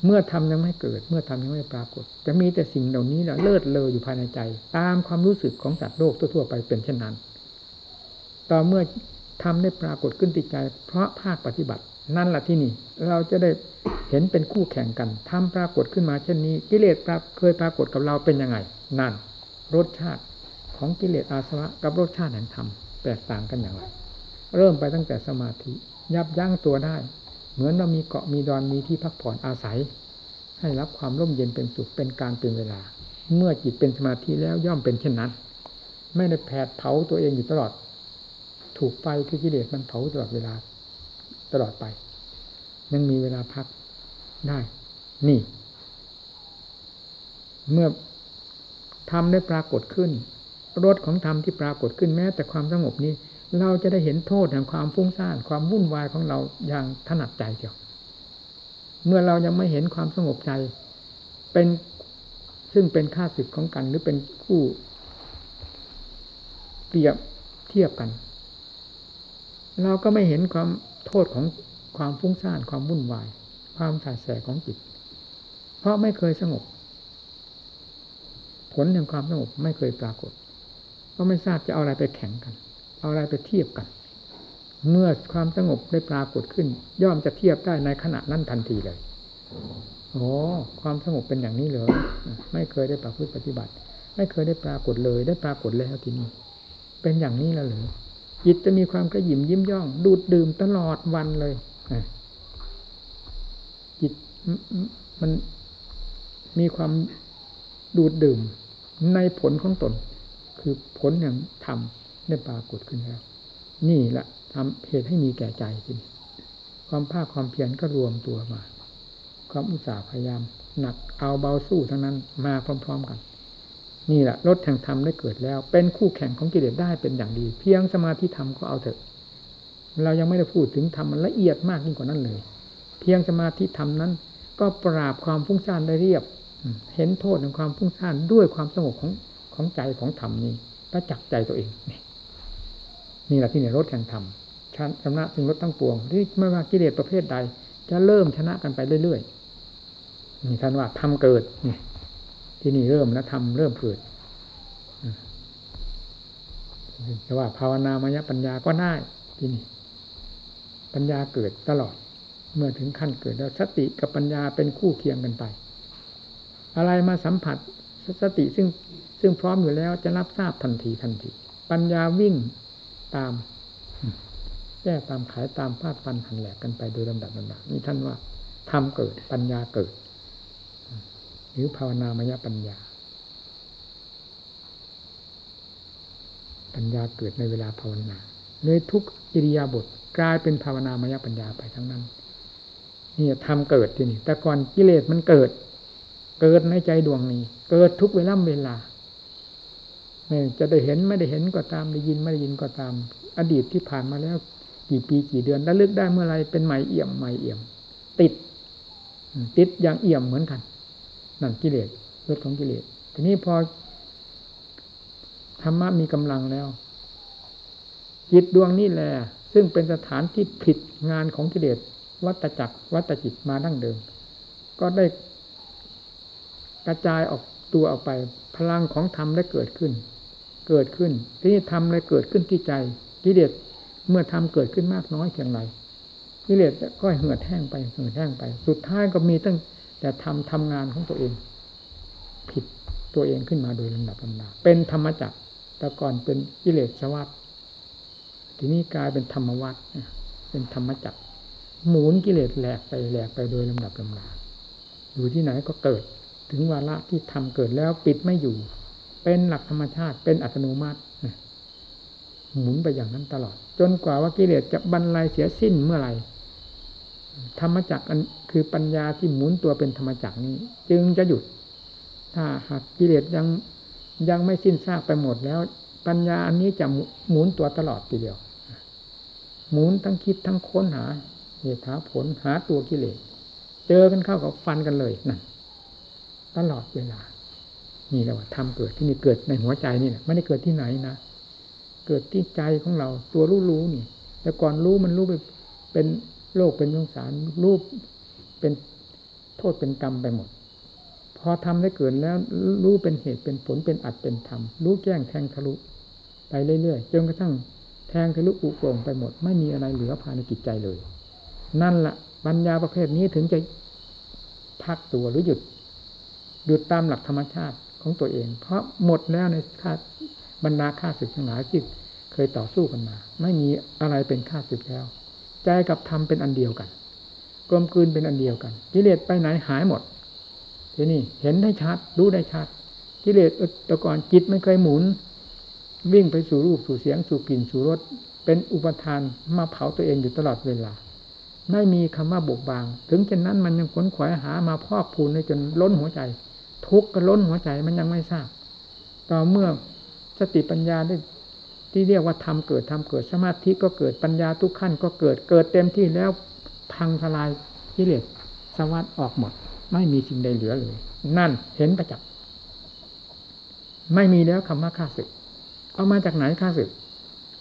เมื่อทำยังไม่เกิด เมื่อทำยังไม่ปรากฏ จะมีแต่สิ่งเหล่านี้แหละเลิศเลออยู่ภายในใจ ตามความรู้สึกของสัตว์โลกทั่วๆไปเป็นเช่นนั้น ต่อเมื่อทำได้ปรากฏขึ้นติดใจ เพราะภาคปฏิบัติ นั่นแหละที่นี่ เราจะได้เห็นเป็นคู่แข่งกันทำปรากฏขึ้นมาเช่นนี้ กิเลสเคยปรากฏกับเราเป็นยังไง นั่น รสชาติของกิเลสอาสวะกับรสชาติแห่งธรรมแตกต่างกันอย่างไร เริ่มไปตั้งแต่สมาธิ ยับยั้งตัวได้ เหมือนเรามีเกาะมีดอนมีที่พักผ่อนอาศัย ให้รับความร่มเย็นเป็นสุขเป็นการเป็นเวลา เมื่อจิตเป็นสมาธิแล้วย่อมเป็นเช่นนั้น ไม่ได้แผดเผาตัวเองอยู่ตลอด ถูกไฟคือกิเลสมันเผาตลอดเวลา ตลอดไป ยังมีเวลาพักได้ นี่ เมื่อธรรมได้ปรากฏขึ้นรสของธรรมที่ปรากฏขึ้นแม้ แต่ความสงบนี้ เราจะได้เห็นโทษแห่งความฟุ้งซ่านความวุ่นวายของเราอย่างถนัดใจเดียวเมื่อเรายังไม่เห็นความสงบใจ เป็นซึ่งเป็นค่าศึกของกันหรือเป็นคู่เปรียบเทียบกัน เราก็ไม่เห็นความ โทษของความฟุ้งซ่านความวุ่นวาย ความถ่ายแสของจิต เพราะไม่เคยสงบ ผลแห่งความสงบไม่เคยปรากฏ ก็ไม่ทราบจะเอาอะไรไปแข่งกัน เอาอะไรไปเทียบกัน เมื่อความสงบได้ปรากฏขึ้น ย่อมจะเทียบได้ในขณะนั้นทันทีเลยโอ้ความสงบเป็นอย่างนี้เลยไม่เคยได้ประพฤติปฏิบัติ ไม่เคยได้ปรากฏเลย ได้ปรากฏแล้วทีนี้ เป็นอย่างนี้แล้วหรือ จิตจะมีความกระยิมยิ้มย่อง ดูดดื่มตลอดวันเลยจิตมันมีความดูดดื่มในผลของตน คือผลอย่างธรรมได้ปรากฏขึ้นแล้ว นี่แหละทำเหตุให้มีแก่ใจจริงความภาคความเพียรก็รวมตัวมา ความอุตสาห์พยายาม หนักเอาเบาสู้ทั้งนั้นมาพร้อม ๆ กัน นี่แหละรถแห่งธรรมได้เกิดแล้ว เป็นคู่แข่งของกิเลสได้เป็นอย่างดี เพียงสมาธิธรรมก็เอาเถอะ เรายังไม่ได้พูดถึงธรรมมันละเอียดมากยิ่งกว่านั้นเลย เพียงสมาธิธรรมนั้น ก็ปราบความฟุ้งซ่านได้เรียบ เห็นโทษของความฟุ้งซ่านด้วยความสงบของของใจของธรรมนี้ประจักษ์ใจตัวเอง นี่แหละที่ในรถแห่งธรรมชนะถึงรถทั้งปวงที่ไม่ว่ากิเลสประเภทใด จะเริ่มชนะกันไปเรื่อยๆนี่ท่านว่าทำเกิดนี่ ที่นี่เริ่มแล้วทำเริ่มเกิดแต่ว่าภาวนามยปัญญาก็ได้ที่นี่ปัญญาเกิดตลอด เมื่อถึงขั้นเกิดแล้วสติกับปัญญาเป็นคู่เคียงกันไป อะไรมาสัมผัสสติซึ่งซึ่งพร้อมอยู่แล้วจะรับทราบทันทีทันที ปัญญาวิ่งตามแก้ตามขายตามพาดฟันหันแหลกกันไปโดยลำดับลำดับนี่ท่านว่าทำเกิดปัญญาเกิด หรือภาวนามยปัญญา ปัญญาเกิดในเวลาภาวนาเลยทุกอิริยาบถกลายเป็นภาวนามยปัญญาไปทั้งนั้นนี่ทำเกิดที่นี่ แต่ก่อนกิเลสมันเกิด เกิดในใจดวงนี้ เกิดทุกเวลาเวลาจะได้เห็นไม่ได้เห็นก็ตามได้ยินไม่ได้ยินก็ตาม อดีตที่ผ่านมาแล้ว กี่ปีกี่เดือนระลึกได้เมื่อไรเป็นใหม่เอี่ยมใหม่เอี่ยม ติด ติดอย่างเอี่ยมเหมือนกัน นั่นกิเลสเรื่องของกิเลสทีนี้พอธรรมะมีกำลังแล้วจิตดวงนี้แหละซึ่งเป็นสถานที่ผิดงานของกิเลสวัตจักรวัตจิตมาดั้งเดิม ก็ได้กระจายออกตัวออกไป พลังของธรรมได้เกิดขึ้น เกิดขึ้น ที่นี่ธรรมเลยเกิดขึ้นที่ใจกิเลสเมื่อธรรมเกิดขึ้นมากน้อยเพียงไรกิเลสก็เหือดแห้งไปเหือดแห้งไป สุดท้ายก็มีตั้ง แต่ทำทำงานของตัวเอง ผิดตัวเองขึ้นมาโดยลำดับลำดับเป็นธรรมจักรแต่ก่อนเป็นกิเลสวัฏทีนี้กลายเป็นธรรมวัฏเป็นธรรมจักรหมุนกิเลสแหลกไปแหลกไปโดยลำดับลำดาอยู่ที่ไหนก็เกิด ถึงวาระที่ทำเกิดแล้วปิดไม่อยู่ เป็นหลักธรรมชาติเป็นอัตโนมัติหมุนไปอย่างนั้นตลอด จนกว่าว่ากิเลสจะบรรลัยเสียสิ้นเมื่อไหร่ ธรรมจักรคือปัญญาที่หมุนตัวเป็นธรรมจักรนี้ จึงจะหยุด ถ้าหากกิเลสยังยังไม่สิ้นซากไปหมดแล้ว ปัญญาอันนี้จะหมุนตัวตลอดทีเดียว หมุนทั้งคิดทั้งค้นหาเหตุหาผลหาตัวกิเลสเจอกันเข้ากับฟันกันเลยนั่นตลอดเวลา นี่แหละว่าทำเกิดที่นี่เกิดในหัวใจนี่แหละไม่ได้เกิดที่ไหนนะเกิดที่ใจของเราตัวรู้รู้นี่ แต่ก่อนรู้มันรู้ไปเป็น โลกเป็นสงสารรู้เป็นโทษเป็นกรรมไปหมด พอทำได้เกิดแล้วรู้เป็นเหตุเป็นผลเป็นอัดเป็นธรรมรู้แจ้งแทงทะลุไปเรื่อยๆจนกระทั่งแทงทะลุอุโปร่งไปหมด ไม่มีอะไรเหลือภายในจิตใจเลย นั่นละ่ะปัญญาประเภทนี้ถึงจะพักตัวหรือหยุดหยุดตามหลักธรรมชาติของตัวเอง เพราะหมดแล้วในค่าบรรดาค่าศึกทั้งหลายที่เคยต่อสู้กันมา ไม่มีอะไรเป็นค่าศึกแล้ว ใจกับธรรมเป็นอันเดียวกัน กลมกลืนเป็นอันเดียวกัน กิเลสไปไหนหายหมด ทีนี่เห็นได้ชัด รู้ได้ชัด กิเลสต่ก่อนจิตไม่เคยหมุน วิ่งไปสู่รูปสู่เสียงสู่กลิ่นสู่รสเป็นอุปทานมาเผาตัวเองอยู่ตลอดเวลา ไม่มีคำว่าบกบาง ถึงเช่นนั้นมันยังขนขวายหามาพอกพูนในจนล้นหัวใจ ทุกข์ก็ล้นหัวใจมันยังไม่ทราบ ต่อเมื่อสติปัญญาได้ ที่เรียกว่าทำเกิดทำเกิดสมาธิก็เกิดปัญญาทุกขั้นก็เกิดเกิดเต็มที่แล้วพังทลายกิเลสสวัสดออกหมด ไม่มีสิ่งใดเหลือเลย นั่นเห็นประจักษ์ไม่มีแล้วคำว่าข้าศึก เอามาจากไหนข้าศึก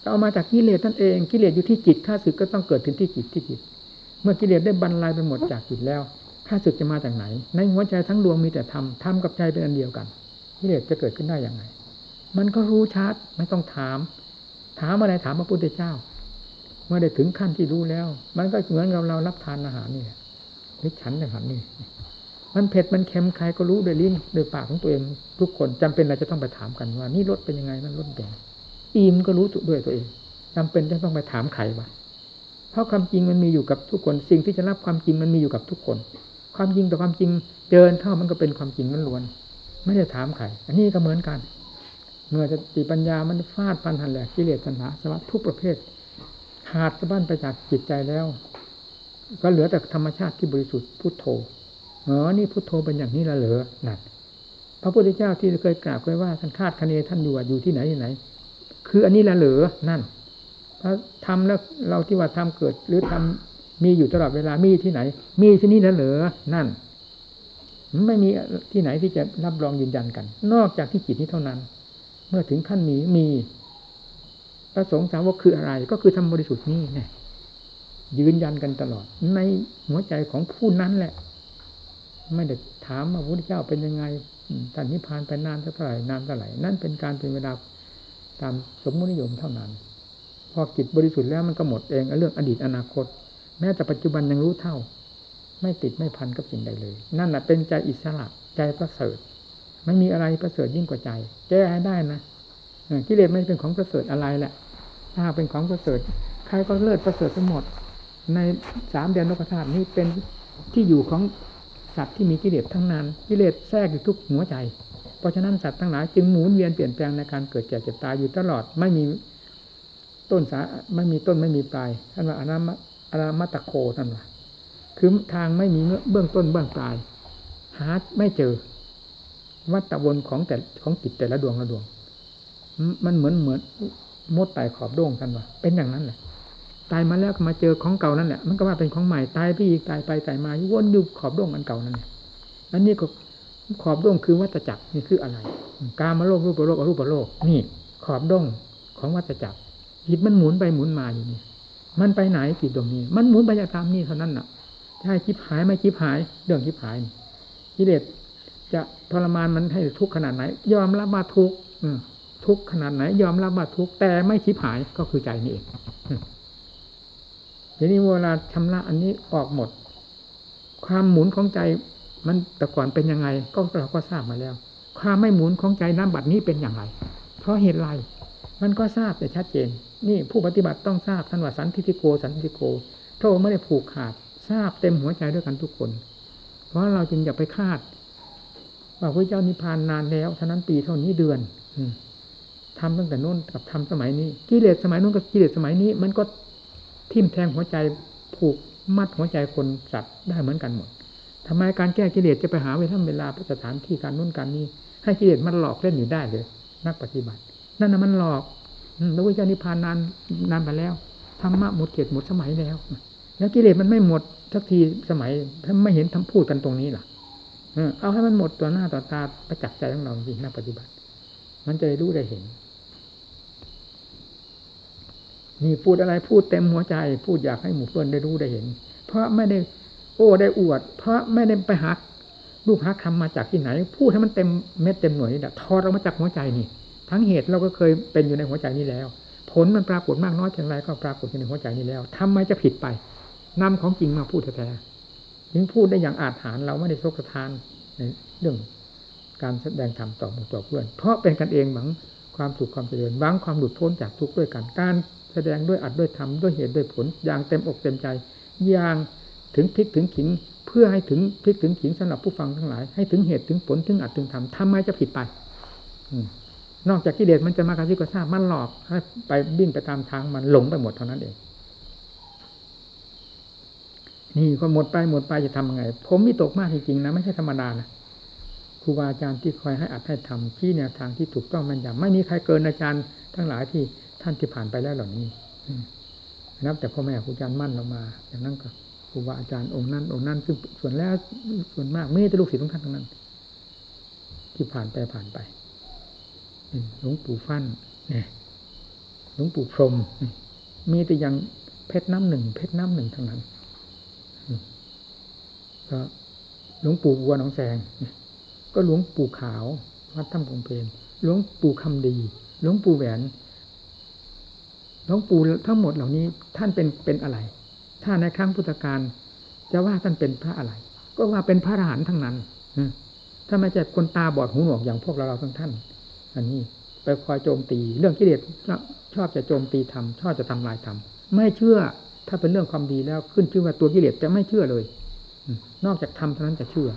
ก็เอามาจากกิเลสนั่นเองกิเลสอยู่ที่จิตข้าศึกก็ต้องเกิดถึงที่จิตที่จิต เมื่อกิเลสได้บรรลัยไปหมดจากจิตแล้วข้าศึกจะมาจากไหน ในหัวใจทั้งดวงมีแต่ธรรมธรรมกับใจเป็นอันเดียวกันกิเลสจะเกิดขึ้นได้อย่างไรมันก็รู้ชัดไม่ต้องถาม ถามอะไรถามพระพุทธเจ้า เมื่อได้ถึงขั้นที่รู้แล้ว มันก็เหมือนกับเรารับทานอาหารนี่นี่ฉันอาหารนี่ มันเผ็ดมันเค็มใครก็รู้ด้วยลิ้นด้วยปากของตัวเอง ทุกคนจำเป็นเราจะต้องไปถามกันว่า นี่รสเป็นยังไงมันรสแดงอิ่มก็รู้ด้วยตัวเองจำเป็นจะต้องไปถามใครวะเพราะความจริงมันมีอยู่กับทุกคน สิ่งที่จะรับความจริงมันมีอยู่กับทุกคน ความจริงต่อความจริงเดินเข้ามันก็เป็นความจริงล้วนไม่ได้ถามใครอันนี้ก็เหมือนกัน เมื่อจะติปัญญามันฟาดพันหันแหลกกิเลสตัณหาสวัสทุกประเภทขาดสะบั้นไปจากจิตใจแล้ว ก็เหลือแต่ธรรมชาติที่บริสุทธิ์พุทโธเออนี่พุทโธเป็นอย่างนี้ละเหรอนั่นพระพุทธเจ้าที่เคยกราบเคยว่าท่านคาดคะเนท่านอยู่อยู่ที่ไหนที่ไหน คืออันนี้ละเหรอนั่นพระทำแล้วเราที่ว่าทำเกิด หรือทำมีอยู่ตลอดเวลามีที่ไหน มีที่นี่ละเหรอนั่น ไม่มีที่ไหนที่จะรับรองยืนยันกัน นอกจากที่จิตนี้เท่านั้น มื่อถึงขั้นมีมีพระสงฆ์สาวกคืออะไร ก็คือทำบริสุทธิ์นี่ไงยืนยันกันตลอด ในหัวใจของผู้นั้นแหละ ไม่ได้ถามว่าพระพุทธเจ้าเป็นยังไงท่านนิพพานไปนานเท่าไหร่นานเท่าไหร่นั่นเป็นการเป็นเวลาตามสมมตินิยมเท่านั้น พอจิตบริสุทธิ์แล้วมันก็หมดเองเรื่องอดีตอนาคต แม้แต่ปัจจุบันยังรู้เท่า ไม่ติดไม่พันกับสิ่งใดเลย นั่นแหละเป็นใจอิสระใจประเสริฐ ไม่มีอะไรประเสริฐยิ่งกว่าใจ แก้ได้นะกิเลสไม่เป็นของประเสริฐอะไรแหละถ้าเป็นของประเสริฐใครก็เลิศประเสริฐทั้งหมด ในสามเดือนนกธาตุนี้เป็นที่อยู่ของสัตว์ที่มีกิเลสทั้งนั้น กิเลสแทรกอยู่ทุกหัวใจ เพราะฉะนั้นสัตว์ทั้งหลายจึงหมุนเวียนเปลี่ยนแปลงในการเกิดแก่เจ็บตายอยู่ตลอดไม่มีต้นสาไม่มีต้นไม่มีปลายท่านว่าอนามอนามัตโคท่านว่าคือทางไม่มีเบื้องต้นเบื้องปลาย หาไม่เจอ วัตวนของแต่ของจิตแต่ละดวงละดวง มันเหมือนเหมือนมดไต่ขอบโด่งกันว่าเป็นอย่างนั้นแหละตายมาแล้วมาเจอของเก่านั่นแหละมันก็ว่าเป็นของใหม่ตายไปอีกตายไปตายมาวนอยู่ขอบโด่งอันเก่านั่นแหละอันนี้ก็ขอบโด่งคือวัตจักรนี่คืออะไร กามาโลกรูปโลกอรูปโลกนี่ ขอบโด่งของวัตจักรจิตมันหมุนไปหมุนมาอยู่นี่มันไปไหนจิตตรงนี้ มันหมุนไปตามนี่เท่านั้นน่ะใช่คิดหายไม่คิดหาย เรื่องคิดหายกิเลส จะทรมานมันให้ทุกขนาดไหน ยอมรับว่าทุกข์ทุกขนาดไหน ยอมรับว่าทุกแต่ไม่คิดหายก็คือใจนี่เองทีนี้เวลาชำระอันนี้ออกหมด ความหมุนของใจมันแต่ก่อนเป็นยังไง ก็เราก็ทราบมาแล้ว ความไม่หมุนของใจน้ำบัดนี้เป็นอย่างไร เพราะเหตุไรมันก็ทราบแต่ชัดเจน นี่ผู้ปฏิบัติต้องทราบท่านว่าสันทิฏฐิโกสันทิฏฐิโกพระองค์ไม่ได้ผูกขาด ทราบเต็มหัวใจด้วยกันทุกคน เพราะเราจึงอย่าไปคาด ว่าพระเจ้านิพพานนานแล้วเท่านั้นปีเท่านี้เดือนทำตั้งแต่นู้นกับทำสมัยนี้กิเลสสมัยนู้นกับกิเลสสมัยนี้ มันก็ทิ่มแทงหัวใจผูกมัดหัวใจคนสัตว์ได้เหมือนกันหมดทำไมการแก้กิเลสจะไปหาเวลาเวลาสถานที่การนู้นการนี้ ให้กิเลสมันหลอกเล่นอยู่ได้เลย นักปฏิบัติ นั่นนะมันหลอกพระพุทธเจ้านิพพานนานนานไปแล้วธรรมะหมดเขตหมดสมัยแล้ว แล้วกิเลสมันไม่หมดสักทีสมัยถ้าไม่เห็นทำพูดกันตรงนี้ล่ะ เอาให้มันหมดตัวหน้าต่อตาประจักษ์ใจของเราจริงนักปฏิบัติ มันจะได้รู้ได้เห็น นี่พูดอะไรพูดเต็มหัวใจ พูดอยากให้หมู่เพื่อนได้รู้ได้เห็น เพราะไม่ได้ โอ้ได้อวด เพราะไม่ได้ไปหักรูปหักคำมาจากที่ไหน พูดให้มันเต็มเม็ดเต็มหน่วยนี่แหละทอดออกมาจากหัวใจนี่ ทั้งเหตุเราก็เคยเป็นอยู่ในหัวใจนี้แล้ว ผลมันปรากฏมากน้อยเพียงไรก็ปรากฏอยู่ในหัวใจนี้แล้วทำไมจะผิดไปนำของจริงมาพูดแท้ ถึงพูดได้อย่างอาจหารเราไม่ได้โชกทานในเรื่องการแสดงธรรมต่อหมู่ต่อเพื่อน เพราะเป็นกันเองหวังความสุขความเจริญหวังความหลุดพ้นจากทุกข์ด้วยกันการแสดงด้วยอัดด้วยธรรมด้วยเหตุด้วยผล อย่างเต็มอกเต็มใจ อย่างถึงพลิกถึงขิง เพื่อให้ถึงพลิกถึงขิงสำหรับผู้ฟังทั้งหลาย ให้ถึงเหตุถึงผลถึงอัดถึงธรรมทำไมจะผิดไปนอกจากกิเลสมันจะมากระซิบกระซาบมันหลอกให้ไปบิ้นไปตามทางมันหลงไปหมดเท่านั้นเอง นี่ก็หมดไปหมดไปจะทำยังไง ผมมีตกมากจริงๆนะไม่ใช่ธรรมดานะครูบาอาจารย์ที่คอยให้อัดให้ทำที่แนวทางที่ถูกต้องมันยำไม่มีใครเกินอาจารย์ ทั้งหลายที่ท่านที่ผ่านไปแล้วเหล่านี้นับแต่พ่อแม่ครูอาจารย์มั่นเรามาอย่างนั้นก็ครูบาอาจารย์องค์นั้นองค์นั้นซึ่งส่วนแล้วส่วนมากไม่ได้ลูกศิษย์ของท่านทั้งนั้น ที่ผ่านไปผ่านไปหลวงปู่ฟั่นเนี่ยหลวงปู่พรมมีแต่ยังเพชรน้ำหนึ่งเพชรน้ำหนึ่งทั้งนั้น หลวงปู่บัวหนองแสงก็หลวงปู่ขาววัดถ้ำคงเพนหลวงปู่คำดี หลวงปู่แหวนหลวงปู่ทั้งหมดเหล่านี้ท่านเป็นเป็นอะไร ถ้าในครั้งพุทธกาลจะว่าท่านเป็นพระอะไร ก็ว่าเป็นพระอรหันต์ทั้งนั้นถ้าไม่ใช่คนตาบอดหูหนวกอย่างพวกเราเราทั้งท่าน อันนี้ไปคอยโจมตี เรื่องกิเลสชอบจะโจมตีธรรมชอบจะทำลายธรรมไม่เชื่อถ้าเป็นเรื่องความดีแล้วขึ้นชื่อว่าตัวกิเลสจะไม่เชื่อเลย นอกจากทำเท่านั้นจะเชื่อ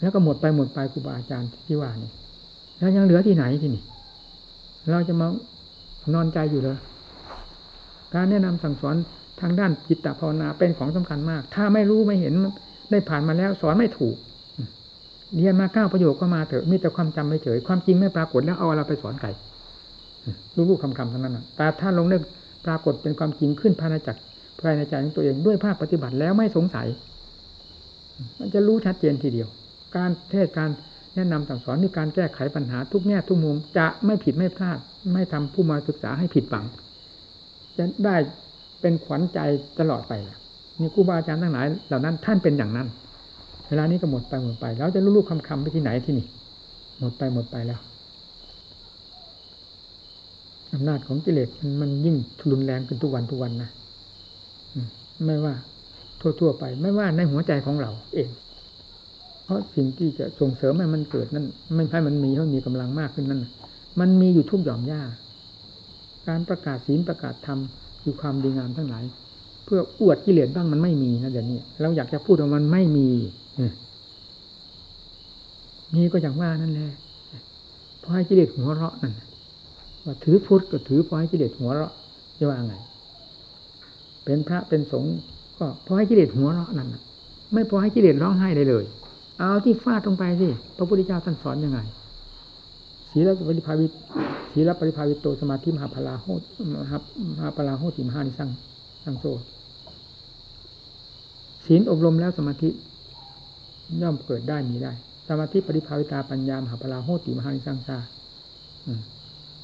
แล้วก็หมดไปหมดไปครูบาอาจารย์ที่ว่านี่แล้วยังเหลือที่ไหนที่นี่ เราจะมานอนใจอยู่เลยการแนะนำสั่งสอนทางด้านจิตตภาวนาเป็นของสำคัญมาก ถ้าไม่รู้ไม่เห็นได้ผ่านมาแล้วสอนไม่ถูก เรียนมาเก้าประโยคก็มาเถอะมีแต่ความจำไม่เฉย ความจริงไม่ปรากฏแล้วเอาเราไปสอนไก่รู้ๆคำๆเท่านั้นแต่ถ้าลงได้ปรากฏเป็นความจริงขึ้นภายในจักภายในใจของตัวเองด้วยภาคปฏิบัติแล้วไม่สงสัย มันจะรู้ชัดเจนทีเดียว การเทศการแนะนำสั่งสอนในการแก้ไขปัญหาทุกแง่ทุกมุมจะไม่ผิดไม่พลาด ไม่ทำผู้มาศึกษาให้ผิดหวัง จะได้เป็นขวัญใจตลอดไปนี่ครูบาอาจารย์ทั้งหลายเหล่านั้นท่านเป็นอย่างนั้น เวลานี้ก็หมดไปหมดไป แล้วจะรู้ๆคำๆไปที่ไหนที่นี่ หมดไปหมดไปแล้วอำนาจของกิเลสมันมันยิ่งรุนแรงขึ้นทุกวันทุกวันนะไม่ว่า ทั่วๆไป ไม่ว่าในหัวใจของเรา เอง เพราะสิ่งที่จะส่งเสริมให้มันเกิดนั้นไม่ใช่มันมีเขามีกำลังมากขึ้นนั่นมันมีอยู่ทุกหย่อมย่าการประกาศศีลประกาศธรรมคือความดีงามทั้งหลาย เพื่ออวดกิเลสบ้างมันไม่มีนะเดี๋ยวนี้เราอยากจะพูดว่ามันไม่มีมีก็อย่างว่านั่นแหละพอให้กิเลสหัวเราะนั่นว่าถือพุทธก็ถือพอให้กิเลสหัวเราะจะว่าไง เป็นพระเป็นสงฆ์ ก็พอให้กิเลสหัวเราะนั่นไม่พอให้กิเลสร้องไห้ได้เลย เอาที่ฟาดลงไปสิพระพุทธเจ้าท่านสอนยังไงศีลปริภาวิตศีลปริภาวิตโตสมาธิมหาพลาโหมหามหาพลาโหติมหานิสังสังโซศีลอบรมแล้วสมาธิย่อมเกิดได้มีได้ สมาธิปริภาวิตาปัญญามหาพลาโหติมหานิสังชา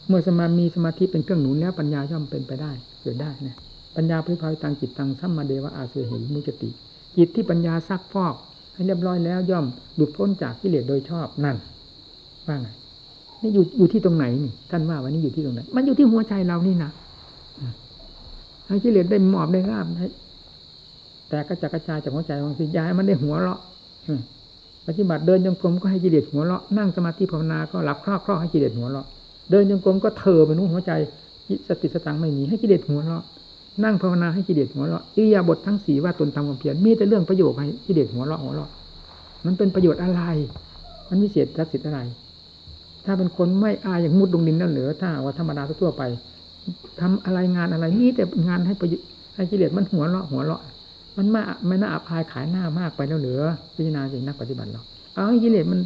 เมื่อสมามีสมาธิเป็นเครื่องหนุนแล้วปัญญาย่อมเป็นไปได้ เกิดได้นะ ปัญญาปริภาวิตังจิตตังสัมมาเดวะอาเสหิมุจติ จิตที่ปัญญาซักฟอก ให้เรียบร้อยแล้วย่อมหลุดพ้นจากกิเลสโดยชอบนั่นว่าไงนี่อยู่อยู่ที่ตรงไหนนี่ท่านว่าวันนี้อยู่ที่ตรงไหน มันอยู่ที่หัวใจเรานี่นะให้กิเลสได้หมอบได้ราบแต่กระจัดกระจายจากหัวใจบางทีย้ายมันได้หัวเราะปฏิบัติเดินจงกรมก็ให้กิเลสหัวเราะนั่งสมาธิภาวนาก็หลับคลอกคลอกให้กิเลสหัวเราะเดินจงกรมก็เธอไปนู้นหัวใจสติสตังไม่มีให้กิเลสหัวเราะ นั่งภาวนาให้กิเลสหัวเราะอิยาบททั้งสี่ว่าตนทำความเพียรมีแต่เรื่องประโยชน์ให้กิเลสหัวเราะหัวเราะมันเป็นประโยชน์อะไร มันมีเศษทักษิณอะไร ถ้าเป็นคนไม่อายอย่างมุดลงดินนั่นเหลือถ้าว่าธรรมดาทั่วไปทำอะไรงานอะไรนี่แต่งานให้ประโยชน์ให้กิเลสมันหัวเราะหัวเราะ มันมาไม่น่าอับอายขายหน้ามากไปแล้วเหลือ พิจารณาสินักปฏิบัติเราเอาให้กิเลสมัน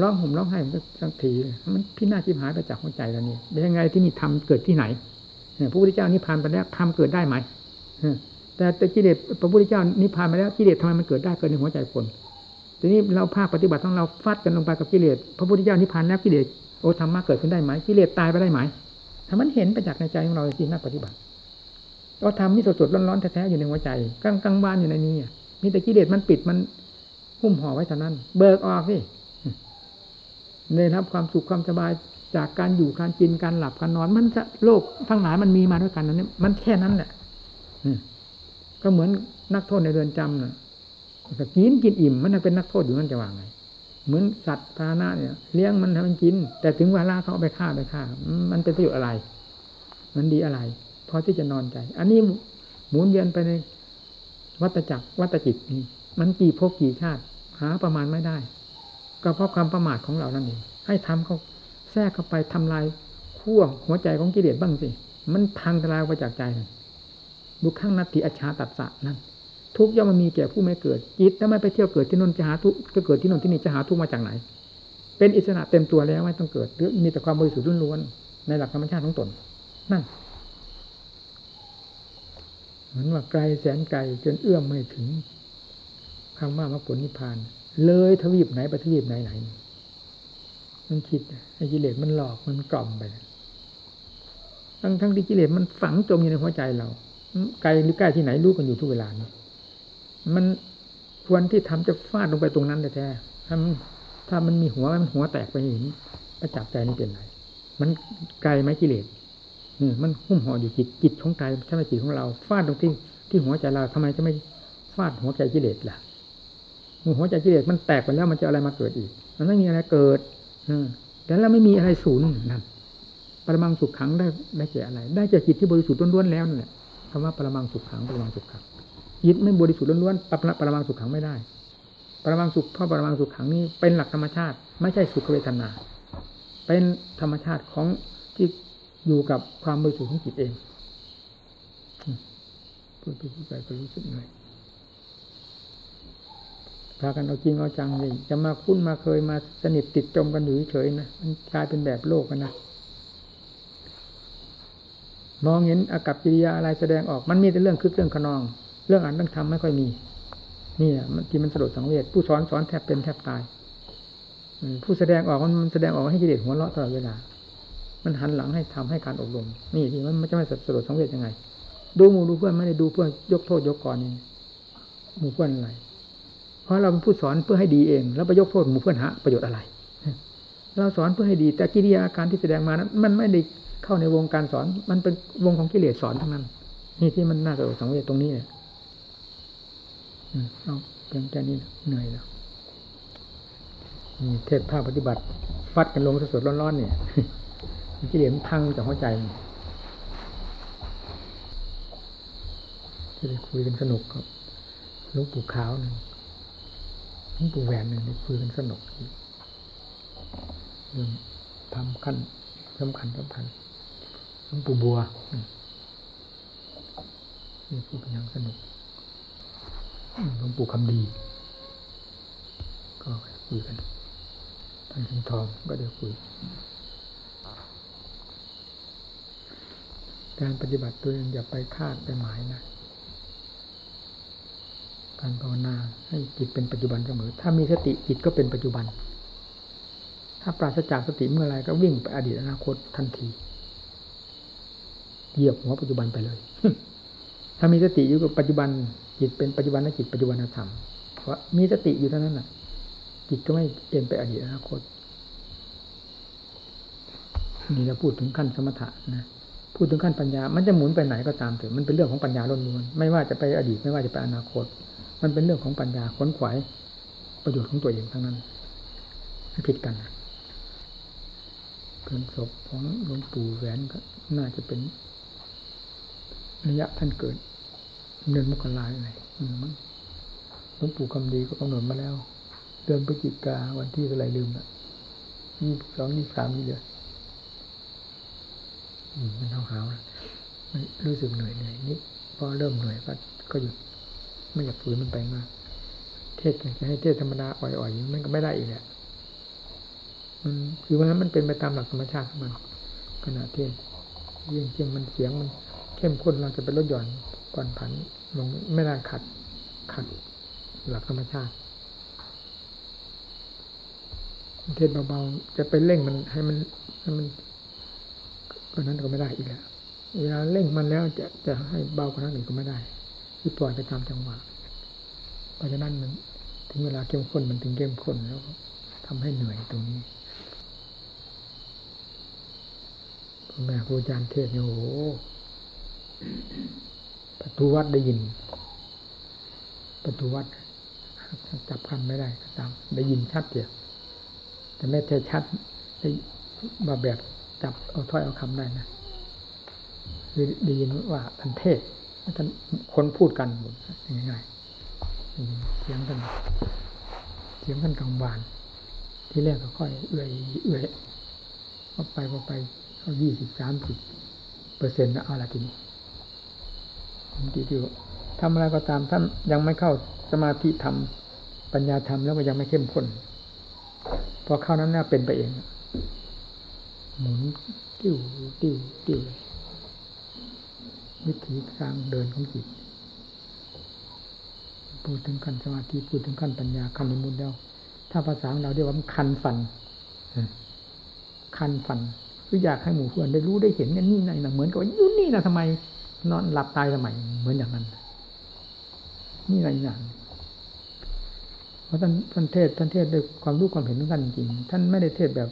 ร้องห่มร้องไห้มันสักทีมันพินาศทิพหายไปจากหัวใจแล้วนี่ยังไงที่นี่ทำเกิดที่ไหน พระพุทธเจ้านิพพานไปแล้วทำเกิดได้ไหมแต่แต่กิเลสพระพุทธเจ้านิพพานไปแล้วกิเลสทำไมมันเกิดได้เกิดในหัวใจคนทีนี้เราภาคปฏิบัติของเราฟาดกันลงไปกับกิเลสพระพุทธเจ้านิพพานแล้วกิเลสโอธรรมะเกิดขึ้นได้ไหมกิเลสตายไปได้ไหมถ้ามันเห็นไปจากในใจของเราที่นักปฏิบัติเราทำนี่สดๆร้อนๆแท้ๆอยู่ในหัวใจกลางกลางบ้านอยู่ในนี้มีแต่กิเลสมันปิดมันหุ้มห่อไว้เท่านั้น เบิกออกสิในรับความสุขความสบาย จากการอยู่การกินการหลับการนอน มันจะโลกทั้งหลายมันมีมาด้วยกันนั้นมันแค่นั้นแหละก็เหมือนนักโทษในเรือนจำน่ะก็กินกินอิ่ม มันเป็นนักโทษอยู่นั่นจะว่าไง เหมือนสัตว์พาณะเนี่ยเลี้ยงมันให้มันกิน แต่ถึงเวลาเขาเอาไปฆ่าไปฆ่า มันเป็นประโยชน์อะไร มันดีอะไรพอที่จะนอนใจ อันนี้หมุนเวียนไปในวัตจักรวัตจิตนี่มันกี่ภพกี่ชาติ หาประมาณไม่ได้ ก็เพราะความประมาทของเรานั่นเองให้ทำเขาแท รกเข้าไปทำลายขั้วหัวใจของกิเลสบ้างสิ มันพังทลายไปจากใจดูข้างนัตติอชาตัดสะนั่นทุกย่อมมันมีแก่ผู้ไม่เกิด จิตถ้าไม่ไปเที่ยวเกิดที่นนจะหาทุกเกิดที่นนที่นี่จะหาทุกมาจากไหน เป็นอิสระเต็มตัวแล้วไม่ต้องเกิดหรือมีแต่ความบริสุทธิ์ล้วนในหลักธรรมชาติของตน นั่นเหมือนว่าไกลแสนไกลจนเอื้อมไม่ถึงคำว่ามรรคผลนิพพาน เลยทวีปไหนไปทวีปไหนไหน มันคิดไอ้กิเลสมันหลอกมันกล่อมไป ทั้งทั้งที่กิเลสมันฝังจมอยู่ในหัวใจเรา ไกลหรือใกล้ที่ไหนรู้กันอยู่ทุกเวลานี้มันควรที่ทำจะฟาดลงไปตรงนั้นแท้ถ้าถ้ามันมีหัวมันหัวแตกไปเห็นประจับใจนี่เป็นไร มันไกลไหมกิเลสมันหุ้มห่ออยู่จิตจิตของใจใช่ไหมจิตของเรา ฟาดตรงที่ที่หัวใจเราทำไมจะไม่ฟาดหัวใจกิเลสล่ะหัวใจกิเลสมันแตกไปแล้วมันจะอะไรมาเกิดอีก มันไม่มีอะไรเกิด แต่แล้วไม่มีอะไรศูนย์นั่นปรมังสุขขังได้ได้แก่อะไร ได้แก่จิตที่บริสุทธิ์ล้วนๆแล้วนั่นแหละคำว่าปรมังสุขขังปรมังสุขขังจิตไม่บริสุทธิ์ล้วนๆปรปรมังสุขขังไม่ได้ ปรมังสุขเพราะปรมังสุขขังนี้เป็นหลักธรรมชาติ ไม่ใช่สุขเวทนา เป็นธรรมชาติของที่อยู่กับความบริสุทธิ์ของจิตเองพูดไปพูดไปก็รู้สึกเหนื่อย พากันเอาจริงเอาจังเลยจะมาคุ้นมาเคยมาสนิทติดจมกันอยู่เฉยนะมันกลายเป็นแบบโลกกันนะมองเห็นอากับกิริยาอะไรแสดงออกมันมีแต่เรื่องคึกเรื่องขนอง เรื่องอ่านเรื่องทำไม่ค่อยมีนี่มันที่มันสลดสังเวชผู้สอนสอนแทบเป็นแทบตายผู้แสดงออกมันแสดงออกให้กิเลสหัวเราะตลอดเวลา มันหันหลังให้ทำให้การอบรม นี่ที่มันจะไม่สลดสังเวชยังไง ดูมูดูเพื่อนไม่ได้ดูเพื่อนยกโทษยกกรนี่มูเพื่อนอะไร เพราะเราเป็นผู้สอนเพื่อให้ดีเอง แล้วไปยกโทษหมู่เพื่อนหาประโยชน์อะไร เราสอนเพื่อให้ดี แต่กิริยาการที่แสดงมานั้นมันไม่ได้เข้าในวงการสอน มันเป็นวงของกิเลสสอนทั้งนั้น นี่ที่มันน่าสะสังเวชตรงนี้เนี่ยเอาเพียงแค่นี้เหนื่อยแล้วนี่เทศภาคปฏิบัติฟัดกันลงสดๆร้อนๆเนี่ยกิเลสมันพังจากหัวใจจะได้คุยกันสนุกครับลูกปู่ขาวหนึ่ง ปู่แหวนหนึ่งได้คุยกันสนุกเรื่องทำขั้นสำคัญสำคัญหลวงปู่บัวนี่พูดกันอย่างสนุกหลวงปู่คำดี ก็คุยกันท่านชิงทองก็ได้คุย การปฏิบัติตัวเองอย่าไปคาดไปหมายนะ การภาวนาให้จิตเป็นปัจจุบันเสมอ ถ้ามีสติจิตก็เป็นปัจจุบัน ถ้าปราศจากสติเมื่อไรก็วิ่งไปอดีตอนาคตทันทีเหยียบหัวปัจจุบันไปเลย ถ้ามีสติอยู่กับปัจจุบัน จิตเป็นปัจจุบันและจิตปัจจุบันธรรม เพราะมีสติอยู่เท่านั้นน่ะ จิตก็ไม่เปลี่ยนไปอดีตอนาคต นี่เราพูดถึงขั้นสมถะนะ พูดถึงขั้นปัญญา มันจะหมุนไปไหนก็ตามเถอะ มันเป็นเรื่องของปัญญาล้วนๆ ไม่ว่าจะไปอดีตไม่ว่าจะไปอนาคต มันเป็นเรื่องของปัญญาค้นขวายประโยชน์ของตัวเองทั้งนั้นไม่ผิดกันเกินศพของหลวงปู่แหวนก็น่าจะเป็นระยะท่านเกิดเดือนมกราอะไรมั้งหลวงปู่คำดีก็กำหนดมาแล้ว เดือนพฤศจิกาวันที่อะไรลืมละยี่สองยี่สามนี่เดือนมันเอาหาวรู้สึกเหนื่อยเหนื่อยนิดพอเริ่มเหนื่อยก็ก็หยุด ไม่อยากฝืนมันไปมาก เทศจะให้เทศธรรมดาอ่อยๆมันก็ไม่ได้อีกแหละมันคือว่ามันเป็นไปตามหลักธรรมชาติของมันขณะเทศยิ่งเช่นมันเสียงมันเข้มข้นเราจะไปลดหย่อนก่อนผันลงไม่ได้ขัดขัดหลักธรรมชาติ เทศเบาๆจะไปเร่งมันให้มันให้มันก็นั้นก็ไม่ได้อีกแล้วเวลาเร่งมันแล้วจะจะให้เบากว่านั้นอีกก็ไม่ได้ คือปล่อยไปตามจังหวะ เพราะฉะนั้นมันถึงเวลาเข้มข้นมันถึงเข้มข้นแล้วทำให้เหนื่อยตรงนี้แม่ครูอาจารย์เทศเนี่ยโอ้โหประตูวัดได้ยิน ประตูวัดจับคำไม่ได้ก็ตามได้ยินชัดเดียวแต่ไม่ใช่ชัดได้มาแบบจับเอาถ้อยเอาคำได้นะคือได้ยินว่าท่านเทศ ท่านคนพูดกันง่ายๆเสียงท่านเสียงท่านกลางวาน ที่แรกก็ค่อยเอื่อยเอื่อยพอไปพอไปเขายี่สิบสามสิบเปอร์เซ็นต์นะเอาละทีนี้ทีเดียวทำอะไรก็ตามท่านยังไม่เข้าสมาธิธรรมปัญญาธรรมแล้วก็ยังไม่เข้มข้นพอเข้านั้นน่าเป็นไปเองหมุนติ้วติ้วติ้วเลย วิธีสร้างเดินของจิตพูดถึงขั้นสมาธิพูดถึงขั้นปัญญาขั้นนิมุนแล้ว ถ้าภาษาของเราเรียกว่าคันฟันคันฟันคืออยากให้หมู่เพื่อนได้รู้ได้เห็นนี่ในนะเหมือนกับว่ายุ่นี่นะทำไม นอนหลับตายทำไมเหมือนอย่างนั้น นี่อะไรอย่างเพราะท่านท่านเทศท่านเทศด้วยความรู้ความเห็นของท่านจริงท่านไม่ได้เทศแบบ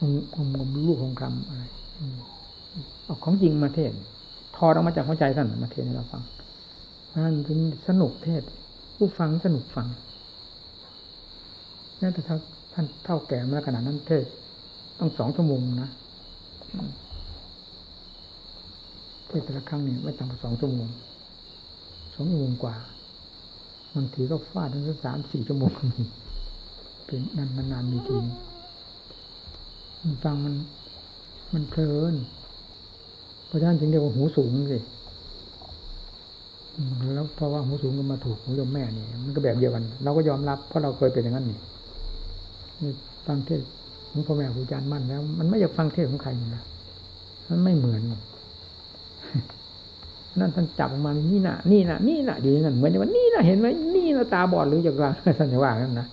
งมงมลูกของคำอะไรเอาของจริงมาเทศ ทอดออกมาจากหัวใจท่านมาเทศให้เราฟังนั่นเป็นสนุกเทศ ผู้ฟังสนุกฟังนี่แต่ถ้าท่านเท่าแก่มาขนาดนั้นเทศต้องสองชั่วโมงนะเทศแต่ละครั้งนี่ไม่ต่ำกว่าสองชั่วโมงสองชั่วโมงกว่าบางทีก็ฟาดถึงสามสี่ชั่วโมงก็มีเป็นนานนานมีทีมันฟังมัน มันเพลิน เพราะฉะนั้นจึงเรียกว่าหูสูงสิแล้วเพราะว่าหูสูงก็มาถูกหูยมแม่นี่มันก็แบบเดียวกัน เราก็ยอมรับเพราะเราเคยเป็นอย่างนั้นนี่นี่ฟังเทศของพ่อแม่ครูอาจารย์มั่นแล้ว มันไม่อยากฟังเทศของใครนะมันไม่เหมือนนั่นท่านจับออกมานี่น่ะ นี่น่ะ นี่น่ะอยู่อย่างนั้นเหมือนว่านี่น่ะเห็นไหมนี่เราตาบอดหรืออย่างไรท่านจะว่ากันนะ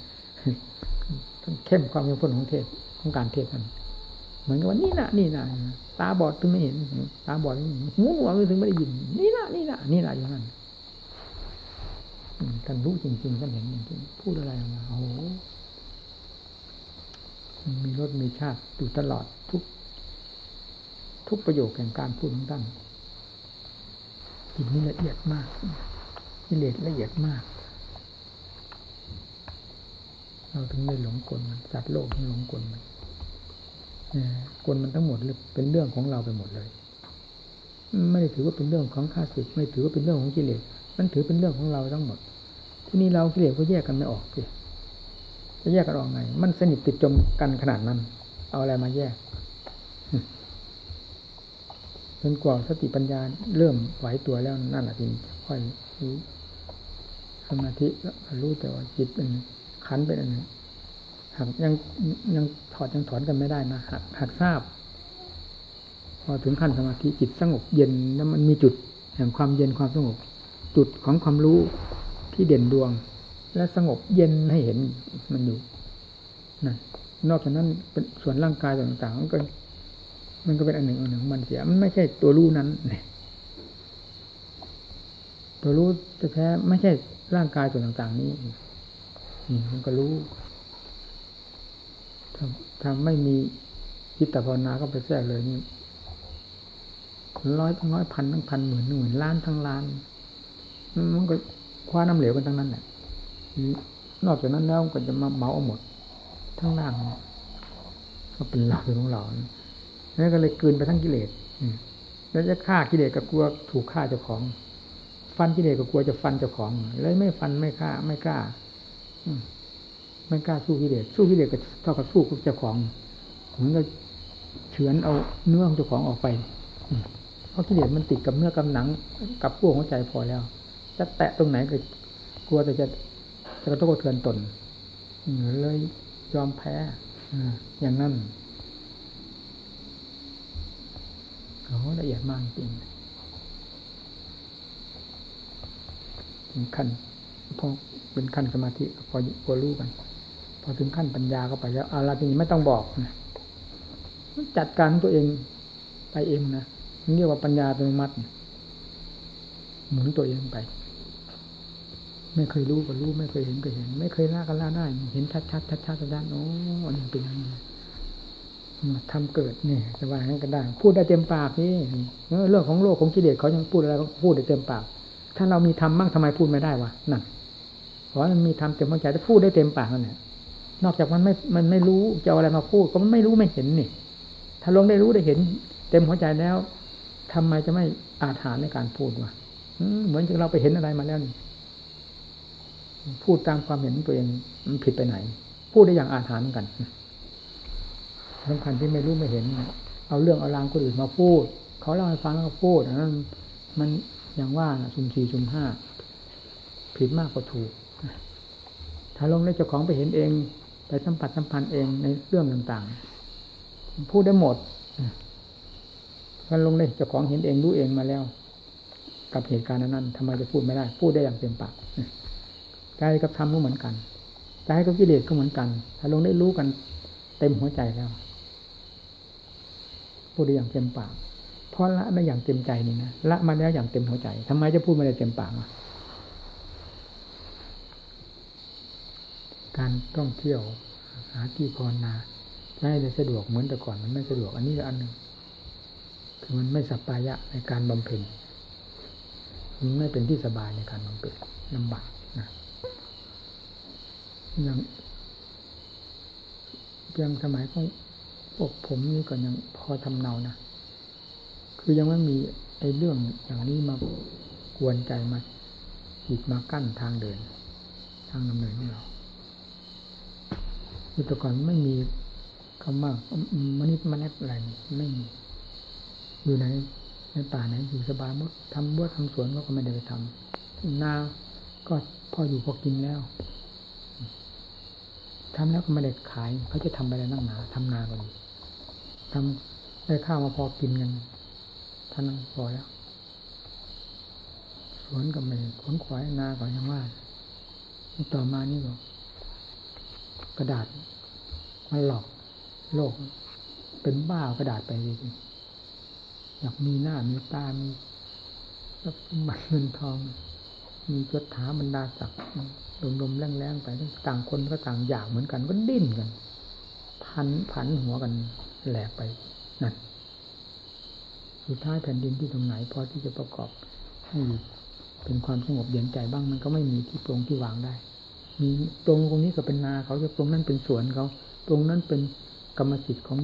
ท่านเข้มความเข้มข้นของเทศของการเทศนั้น มือนกับว่านี่น่ะ นี่น่ะตาบอดถึงไม่เห็น ตาบอดหูหนวกถึงไม่ได้ยิน นี่น่ะ นี่น่ะ นี่น่ะอย่างนั้นท่านรู้จริงๆท่านเห็นจริงๆพูดอะไรออกมาโอ้โหมีรสมีชาติอยู่ตลอดทุก ทุกประโยคแห่งการพูดของท่านจิตนี้ละเอียดมากกิเลสละเอียดมาก เราถึงไม่หลงกลมันสัตว์โลกไม่หลงกลมัน กลมันทั้งหมดเป็นเรื่องของเราไปหมดเลย ไม่ได้ถือว่าเป็นเรื่องของข้าศึก ไม่ถือว่าเป็นเรื่องของกิเลสมันถือเป็นเรื่องของเราทั้งหมด ที่นี่เรากิเลสก็แยกกันไม่ออกสิจะแยกกันออกไง มันสนิทติดจมกันขนาดนั้น เอาอะไรมาแยกจนกว่าสติปัญญาเริ่มไหวตัวแล้วนั่นแหละทีค่อยรู้สมาธิรู้แต่ว่าจิตเป็นขันเป็นอันนึง หากยังยังถอดยังถอนกันไม่ได้นะหากหากทราบ พอถึงขั้นสมาธิจิตสงบเย็นแล้วมันมีจุดแห่งความเย็นความสงบ จุดของความรู้ที่เด่นดวง และสงบเย็นให้เห็นมันอยู่นั่นนอกจากนั้นเป็นส่วนร่างกายต่างๆมันก็ มันก็เป็นอันหนึ่งอันหนึ่งมันเสีย มันไม่ใช่ตัวรู้นั้นเนี่ยตัวรู้จะแท้ไม่ใช่ร่างกายส่วนต่าง ๆ นี้นี่มันก็รู้ ถ้าถ้าไม่มีจิตภาวนาก็ไปแทรกเลยนี่ร้อยทั้งร้อยพันทั้งพันหมื่นหมื่นล้านทั้งล้านมันก็คว้าน้ำเหลวกันทั้งนั้นแหละนอกจากนั้นแล้วก็จะมาเมาเอาหมด ทั้งล่างก็เป็นเราเป็นของเรานั่ก็เลยกืนไปทั้งกิเลสแล้วจะฆ่ากิเลสก็กลัวถูกฆ่าเจ้าของ ฟันกิเลสก็กลัวจะฟันเจ้าของเลยไม่ฟันไม่ฆ่าไม่กล้า ไม่กล้าสู้กิเลสสู้กิเลสก็เท่ากับสู้กับเจ้าของเหมือนกับเฉือนเอาเนื้อของเจ้าของออกไปเพราะกิเลสมันติดกับเนื้อกับหนัง กับพวกหัวใจพอแล้ว จะแตะตรงไหนก็กลัวแต่จะจะกระทบกระเทือนตนเลยยอมแพ้อย่างนั้นโอ้ละเอียดมากจริงถึงขั้นพอเป็นขั้นสมาธิพอพอรู้กัน พอถึงขั้นปัญญาก็ไปแล้วอะไรทีนี้ไม่ต้องบอกนะจัดการตัวเองไปเองนะเรียกว่าปัญญาอัตโนมัติหมุนตัวเองไป ไม่เคยรู้ก็รู้ไม่เคยเห็นก็เห็น ไม่เคยล่ากันล่าได้เห็นชัดชัดชัดชัดชัดโอ้อันนี้เป็นยังไงทำเกิดเนี่ยจะว่าให้กันได้ พูดได้เต็มปากนี่เรื่องของโลกของกิเลสเขายังพูดอะไรก็พูดได้เต็มปาก ถ้าเรามีธรรมบ้างทำไมพูดไม่ได้วะนั่นเพราะมันมีธรรมเต็มหัวใจจะพูดได้เต็มปากนั่นแหละ นอกจากมันไม่ มันไม่รู้จะอะไรมาพูด ก็มันไม่รู้ไม่เห็นนี่ ถ้าลงได้รู้ได้เห็น เต็มหัวใจแล้วทำไมจะไม่อาถานในการพูดวะเหมือนเราไปเห็นอะไรมาแล้วนี่ พูดตามความเห็นตัวเองมันผิดไปไหน พูดได้อย่างอาถรรพ์กันสำคัญที่ไม่รู้ไม่เห็น เอาเรื่องเอารางคนอื่นมาพูด เขาเล่าให้ฟังแล้วก็พูดนั้นมันอย่างว่าสุ่มสี่สุ่มห้าผิดมากกว่าถูก ถ้าลงในเจ้าของไปเห็นเอง ไปสัมผัสสัมพันธ์เองในเรื่องต่างๆ พูดได้หมดมันลงในเจ้าของเห็นเองรู้เองมาแล้ว กับเหตุการณ์นั้นทำไมจะพูดไม่ได้ พูดได้อย่างเต็มปากใจกับธรรมก็เหมือนกันใจกับกิเลสก็เหมือนกัน ถ้าลงได้รู้กันเต็มหัวใจแล้ว พูดได้อย่างเต็มปากเพราะละได้อย่างเต็มใจนี่นะละมาแล้วอย่างเต็มหัวใจทำไมจะพูดไม่ได้เต็มปากอะ การท่องเที่ยวหาที่ภาวนาให้ได้สะดวกเหมือนแต่ก่อนมันไม่สะดวกอันนี้อันหนึ่งคือมันไม่สัปปายะในการบำเพ็ญมันไม่เป็นที่สบายในการบำเพ็ญลำบากนะอย่างเพียงสมัยของพวกผมนี่ก็ยังพอทำเนานะคือยังไม่มีไอ้เรื่องอย่างนี้มากวนใจมาหิดมากั้นทางเดิน ทางดำเนินของเรา คือแต่ก่อนไม่มีคำว่ามนิมนัดอะไรไม่มี อยู่ในในป่าไหนอยู่สบายมดทำบัวทำสวนก็ไม่ได้ไปทำนาก็พออยู่พอกินแล้วทำแล้วก็ไม่ได้ขาย เขาจะทำอะไรนั่งหนาทำนาก็ดีทำได้ข้าวมาพอกินกันท่านั้นพอแล้วสวนก็ไม่ขนขวายนาก็ยังว่าต่อมานี่ก็ กระดาษมันหลอกโลก เป็นบ้ากระดาษไปจริงอยากมีหน้ามีตา มีรัพย์สมบัติเงินทอง มียศถาบรรดาศักดิ์ลมๆแรงๆไปต่างคนก็ต่างอยากเหมือนกันก็ดิ้นกันพันผันหัวกันแหลกไปนั่นสุดท้ายแผ่นดินที่ตรงไหนพอที่จะประกอบให้เป็นความสงบเย็นใจบ้างมันก็ไม่มีที่ตรงที่วางได้ ตรงตรงนี้ก็เป็นนาเขาจะตรงนั้นเป็นสวนเขา ตรงนั้นเป็นกรรมสิทธิ์ของ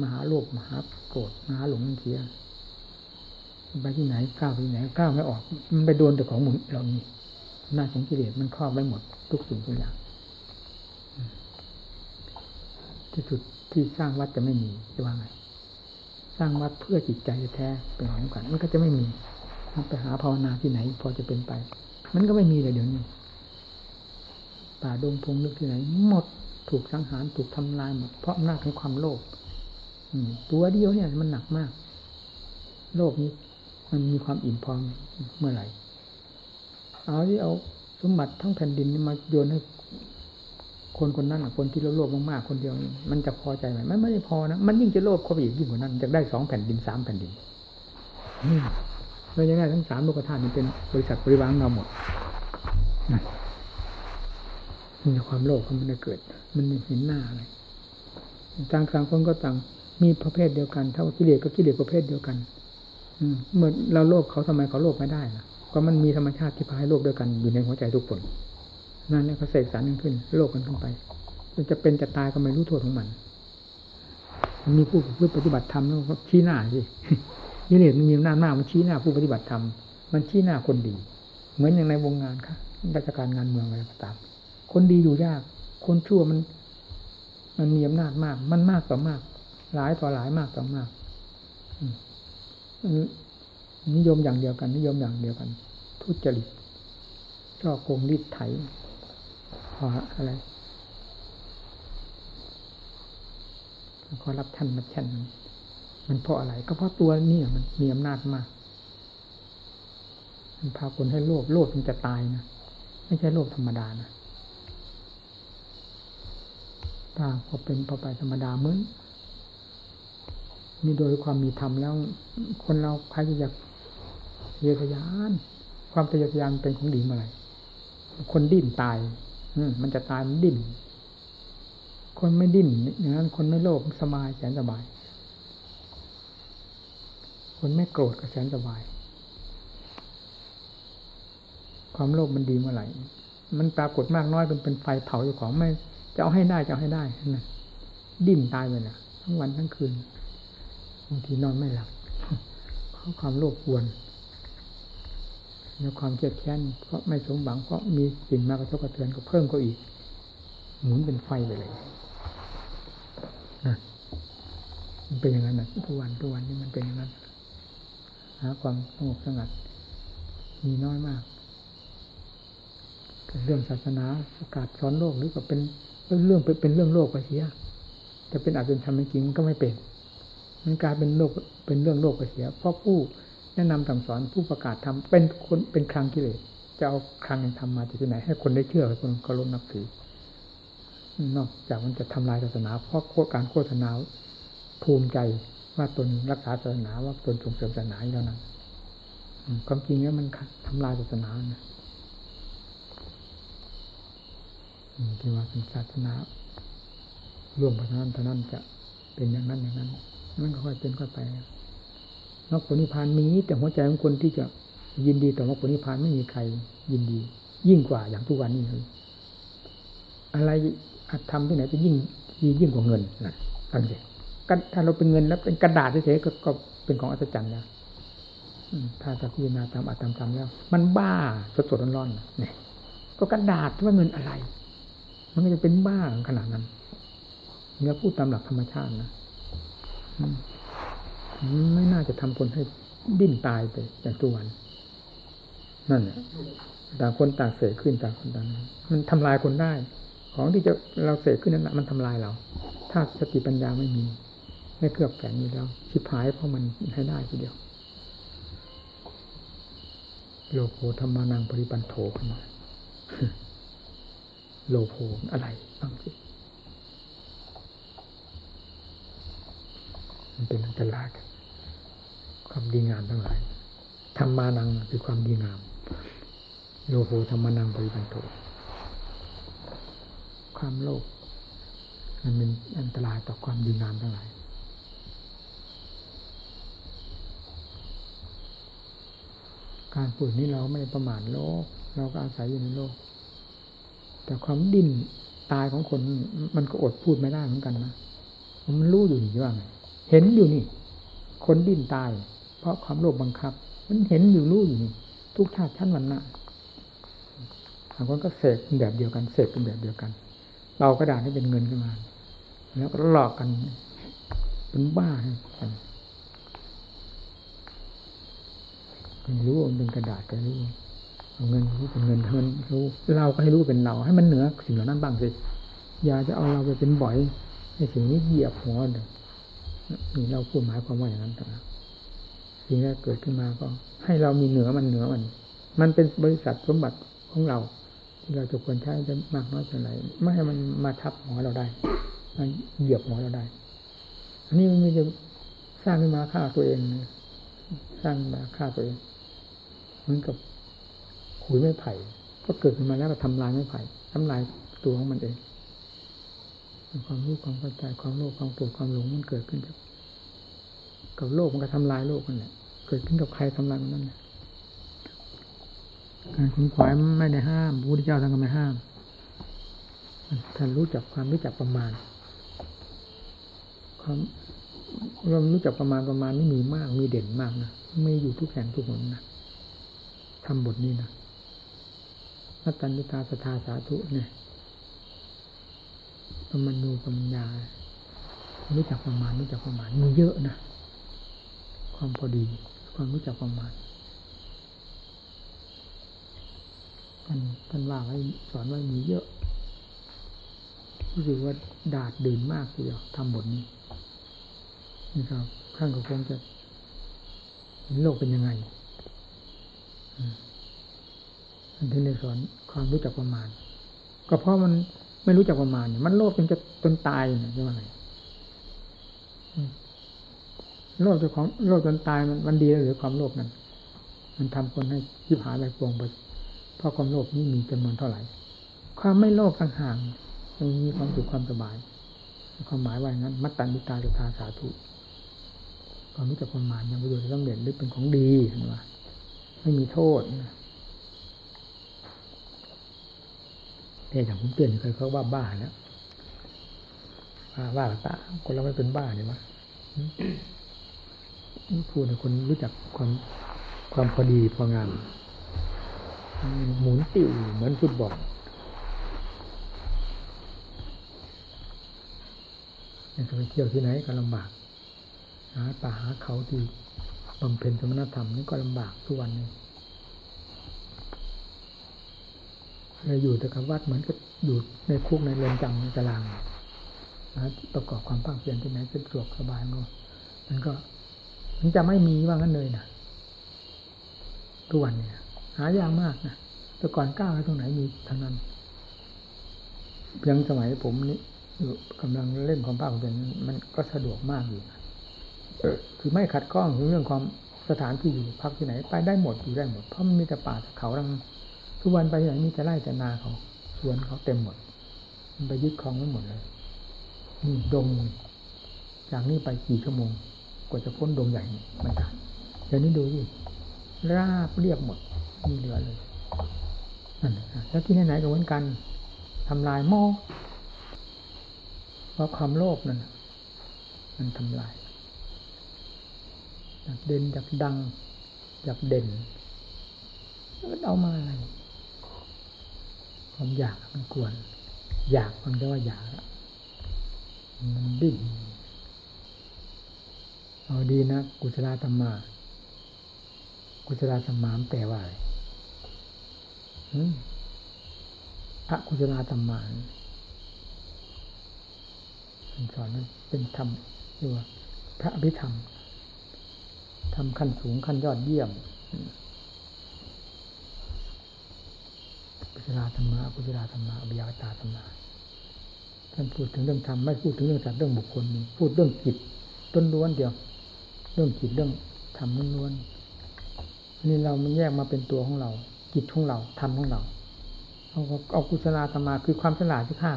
มหาโลกมหาโกรธมหาหลงเสียไปที่ไหนก้าวไปไหนก้าวไม่ออก มันไปโดนแต่ของหมุนเรานี่หน้าของกิเลสมันครอบไว้หมดทุกสิ่งทุกอย่าง ที่สุดที่สร้างวัดจะไม่มีจะว่าไง สร้างวัดเพื่อจิตใจแท้เป็นของกันมันก็จะไม่มีมันไปหาภาวนาที่ไหน พอจะเป็นไป มันก็ไม่มีเลยเดี๋ยวนี้ ป่าดงพงนึกที่ไหน หมดถูกสังหารถูกทำลายหมดเพราะอำนาจของความโลภตัวเดียวเนี่ยมันหนักมาก โลกนี้มันมีความอิ่มพอเมื่อไหร่ เอาที่เอาสมบัติทั้งแผ่นดินมาโยนให้คนคนนั้นคนที่โลภมากๆคนเดียว มันจะพอใจไหมมันไม่ได้พอนะมันยิ่งจะโลภเข้าไปอีกยิ่งกว่านั้นจะได้สองแผ่นดินสามแผ่นดินเลยยังไงทั้งสามโลกธาตุนี้เป็นบริษัทบริวารเราหมด มีความโลภมันจะเกิด มันเห็นหน้าอะไรต่างต่างคนก็ต่าง มีประเภทเดียวกันเท่ากิเลสก็กิเลสประเภทเดียวกัน อืมเมื่อเราโลภเขาทำไมเขาโลภไม่ได้ล่ะก็มันมีธรรมชาติที่พาให้โลภด้วยกันอยู่ในหัวใจทุกคน นั่นเนี่ยเขาเสกสารกันขึ้น โลกกันขึ้นไปมันจะเป็นจะตายก็ไม่รู้โทษของมันมันมีผู้ผู้ปฏิบัติธรรมแล้วก็ชี้หน้าสิยิเลสมันมีหน้าหน้ามันชี้หน้าผู้ปฏิบัติธรรมมันชี้หน้าคนดี เหมือนอย่างในวงงานค่ะราชการงานเมืองอะไรก็ตาม คนดีอยู่ยาก คนชั่วมัน มันมีอำนาจมาก มันมากต่อมาก หลายต่อหลายมากต่อมากนิยมอย่างเดียวกัน นิยมอย่างเดียวกัน ทุจริตช่อโกงรีดไถพออะไรขอรับท่านมาแช่นมันเพราะอะไร ก็เพราะตัวนี่มันมีอำนาจมาก มันพาคนให้โลภโลภมันจะตายนะ ไม่ใช่โลภธรรมดานะ ถ้าพอเป็นพอไปธรรมดาเหมือนมีโดยความมีธรรมแล้ว คนเราใครจะอยากเยียยาน ความทะเยอทะยานเป็นของดีเมื่อไร คนดิ้นตายมันจะตายมันดิ้น คนไม่ดิ้นอย่างนั้น คนไม่โลภสบายแสนสบาย คนไม่โกรธก็แสนสบาย ความโลภมันดีเมื่อไหร่ มันปรากฏมากน้อยเป็นเป็นไฟเผาอยู่ของไม่ จะเอาให้ได้จะเอาให้ได้นะดิ้นตายไปนะทั้งวันทั้งคืนบางทีนอนไม่หลับเพราะความโลภกวนในความเครียดแค้นเพราะไม่สมหวังเพราะมีสิ่งมากระทบกระเทือนก็เพิ่มก็อีก หมุนเป็นไฟไปเลยนะมันเป็นอย่างนั้นนะทุกวันทุกวันนี้มันเป็นอย่างนั้นหาความสงบสงัด มีน้อยมากเรื่องศาสนาประกาศสอนโลกหรือก็เป็น เรื่องเป็นเรื่องโลกไปเสียแต่เป็นอาจเป็นธรรมจริงก็ไม่เป็น มันกลายเป็นโลกเป็นเรื่องโลกไปเสีย เพราะผู้แนะนำสั่งสอนผู้ประกาศทำเป็นคนเป็นครังกิเลสจะเอาครังแห่งธรรมมาจากที่ไหน ให้คนได้เชื่อให้คนเคารพนับถือนอกจากมันจะทำลายศาสนา เพราะโคการโฆษณาภูมิใจว่าตนรักษาศาสนาว่าตนส่งเสริมศาสนาอย่างนั้นความจริงแล้วมันทำลายศาสนานะ ที่ว่าเป็นศาสนาร่วมพัฒนาเท่านั้นจะเป็นอย่างนั้นอย่างนั้นมันก็ค่อยเป็นค่อยไปมรรคผลนิพพานมีแต่หัวใจของคนที่จะยินดีต่อมรรคผลนิพพานไม่มีใครยินดี ยิ่งกว่าอย่างทุกวันนี้เลยอะไรอัตทำที่ไหนจะยิ่งดียิ่งกว่าเงินนะตั้งใจถ้าเราเป็นเงินแล้วเป็นกระดาษเฉยๆก็เป็นของอัศจรรย์แล้วถ้าจะพิจารณาตามอัตตามธรรมแล้ว มันบ้าสดๆร้อนๆเนี่ยก็กระดาษว่าเงินอะไร มันก็จะเป็นบ้าขนาดนั้นเนื้อพูดตามหลักธรรมชาตินะไม่น่าจะทำคนให้ดิ้นตายไปอย่างทุกวันนั่นแหละต่างคนต่างเสกขึ้นต่างคนต่างมันทำลายคนได้ ของที่จะเราเสกขึ้นนั้นมันทำลายเรา ถ้าสติปัญญาไม่มี ไม่เคลือบแฝงอยู่แล้วชิบหายเพราะมันให้ได้ทีเดียวโลโภธรรมานังปริปันโถขึ้นมา โลโภอะไรบ้างสิมันเป็นอันตรายความดีงามทั้งหลายธรรมานังคือความดีงาม โลโภธรรมานังปริบันโทความโลภมันเป็นอันตรายต่อความดีงามทั้งหลายการพูดนี้เราไม่ประมาทโลก เราก็อาศัยอยู่ในโลก แต่ความดิ้นตายของคนมันก็อดพูดไม่ได้เหมือนกันนะมันรู้อยู่นี่ว่าไงเห็นอยู่นี่ คนดิ้นตาย เพราะความโลภบังคับ มันเห็นอยู่รู้อยู่นี่ทุกชาติชั้นวันนะบางคนก็เสกเป็นแบบเดียวกันเสกเป็นแบบเดียวกัน เรากระดาษให้เป็นเงินขึ้นมา แล้วก็หลอกกันเป็นบ้ากันรู้ว่าเป็นกระดาษก็รู้ เงินรู้เป็นเงินเงินรู้เราก็ให้รู้เป็นเรา ให้มันเหนือสิ่งเหล่านั้นบ้างสิอย่าจะเอาเราไปเป็นบ่อยให้สิ่งนี้เหยียบหัวเดนี่เราพูดหมายความว่าอย่างนั้นต่างสิ่งแรกเกิดขึ้นมาก็ ให้เรามีเหนือมันเหนือมัน มันเป็นบริษัทสมบัติของเรา ที่เราจะควรใช้จะมากน้อยเท่าไหร่ไม่ให้มันมาทับหัวเราได้มาเหยียบหัวเราได้ อันนี้มันไม่จะสร้างขึ้นมาฆ่าตัวเองสร้างมาฆ่าตัวเองเหมือนกับ ขุยไม้ไผ่ ก็เกิดขึ้นมาแล้วก็ทำลายไม้ไผ่ทำลายตัวของมันเอง ความรู้ความเข้าใจความโลภความโกรธความหลงมันเกิดขึ้นกับกับโลกมันก็ทำลายโลกนั่นแหละเกิดขึ้นกับใครทำลายมันนั่นแหละการคุณขวายไม่ได้ห้ามพระพุทธเจ้าท่านก็ไม่ห้ามท่านรู้จักความรู้จักประมาณ ความเรารู้จักประมาณประมาณนี่มีมากมีเด่นมากนะไม่อยู่ทุกแห่งทุกหนนะทำบทนี้นะ นัตตัญญตาสทาสาธุเนี่ยปมัญญูปมัญญารู้จักประมาณรู้จักประมาณมีเยอะนะความพอดี ความรู้จักประมาณท่านท่านว่าไว้สอนไว้มีเยอะรู้สึกว่าดาดดื่นมากทีเดียวทำบทนี้นี่ครับข้างก็คงจะโลกเป็นยังไงอัน ที่ในสอนความรู้จักประมาณ ก็เพราะมันไม่รู้จักประมาณมันโลภจนจะจนตายเนี่ยใช่าไหมโลภจนของโลภจนตายมันมันดีหรือความโลภนั้น มันทำคนให้ยิบหายไปปวงไปเพราะความโลภนี้มีจำนวนเท่าไหร่ ความไม่โลภต่างหากมันมีความสุขความสบายความหมายว่าอย่างนั้น มัตตัญญิตาจุธาสาธุความรู้จักประมาณยังประโยชน์ต้องเด่นหรือเป็นของดีเห็นไหมไม่มีโทษ เนี่ยอย่างผมเตือนเคยเขาว่าบ้าแล้วว่าว่าตาคนเราไม่เป็นบ้าเนี่ยวะพูดในคนรู้จักความความพอดีพองามหมุนติวเหมือนฟุตบอลจะไปเที่ยวที่ไหนก็ลำบากหาป่าหาเขาที่บำเพ็ญสมณธรรมนี่ก็ลำบากทุกวันนี้ เลยอยู่แต่กับวัดเหมือนกับอยู่ในคุกในเรือนจำในตารางนะประกอบความภาคเพียรที่ไหนสะดวกสบายก็มันก็มันจะไม่มีว่างั้นเลยนะทุกวันเนี่ยหายากมากนะแต่ก่อนก้าวไปตรงไหนมีเท่านั้นเพียงสมัยผมนี่กำลังเล่นความภาคเพียรมันก็สะดวกมากอยู่คือไม่ขัดข้องเรื่องความสถานที่อยู่พักที่ไหน ไปได้หมดอยู่ได้หมดเพราะมันมีแต่ป่าเขาดัง ทุกวันไปไหนมีแต่ไร่แต่นาเขาสวนเขาเต็มหมด มันไปยึดคลองไว้หมดเลยนี่ดงจากนี้ไปกี่ชั่วโมงกว่าจะพ้นดงใหญ่ไม่ทันเดี๋ยวนี้ดูสิราบเรียบหมดมีเหลือเลยนั่นแล้วที่ไหนๆก็เหมือนกันทำลายหม้อเพราะความโลภนั่นมันทำลายอยากเด่นอยากดังอยากเด่นมันเอามาอะไร ความอยากมันกวน อยากมันจะว่าอยากมันดิ้นเอาดีนะกุศลธรรมา กุศลธรรมามแปลว่าอะไรพระกุศลธรรมาสอนนั้นเป็นธรรมเรียกว่า พระอภิธรรมทำขั้นสูงขั้นยอดเยี่ยม กุศลธรรมะกุศลธรรมะอภิยาตาธรรมะท่านพูดถึงเรื่องธรรมไม่พูดถึงเรื่องสัตว์เรื่องบุคคลนี่พูดเรื่องจิตต้นล้วนเดียว เรื่องจิตเรื่องธรรมล้วนนี่เรามันแยกมาเป็นตัวของเราจิตของเราธรรมของเราเอาเอากุศลธรรมะคือความฉลาดที่ข้า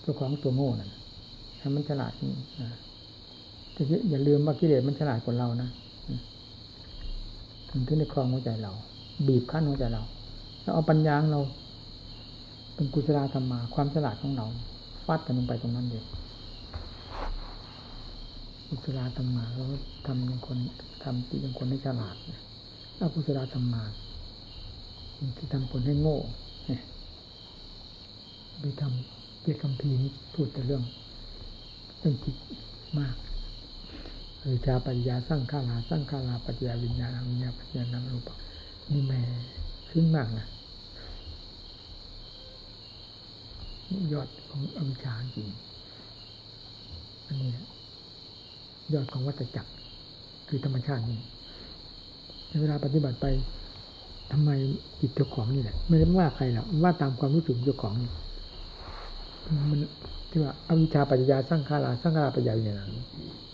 เจ้าของตัวโง่นั่นถ้ามันฉลาดแต่อย่าลืมว่ากิเลสมันฉลาดกว่าเรานะมันขึ้นในคลองหัวใจเรา บีบขั้นหัวใจเรา แล้วเอาปัญญาเรา เป็นกุศลธรรมมาความฉลาดของเราฟาดกันลงไปตรงนั้นเองกุศลธรรมมาเราทำเป็นคนทำที่เป็นคนให้ฉลาดเอากุศลธรรมมาที่ทำคนให้โง่ไปทำเกี่ยวกับพีนี้พูดแต่เรื่องเรื่องจิตมากวิชาปัญญาสร้างข้าลาสร้างข้าลาปัญญาวิญญาณวิญญาปัญญานามรูปนี่แม่ขึ้นมากนะ ยอดของอวิชชาจริง อันนี้ยอดของวัตจักร คือธรรมชาตินี่เวลาปฏิบัติไปทำไมจิตเจ้าของนี่แหละไม่ได้ว่าใครหรอกว่าตามความรู้สึกเจ้าของมันที่ว่าอวิชชาปัญญาสร้างขาราสร้างขาราปัญญาอย่างนั้น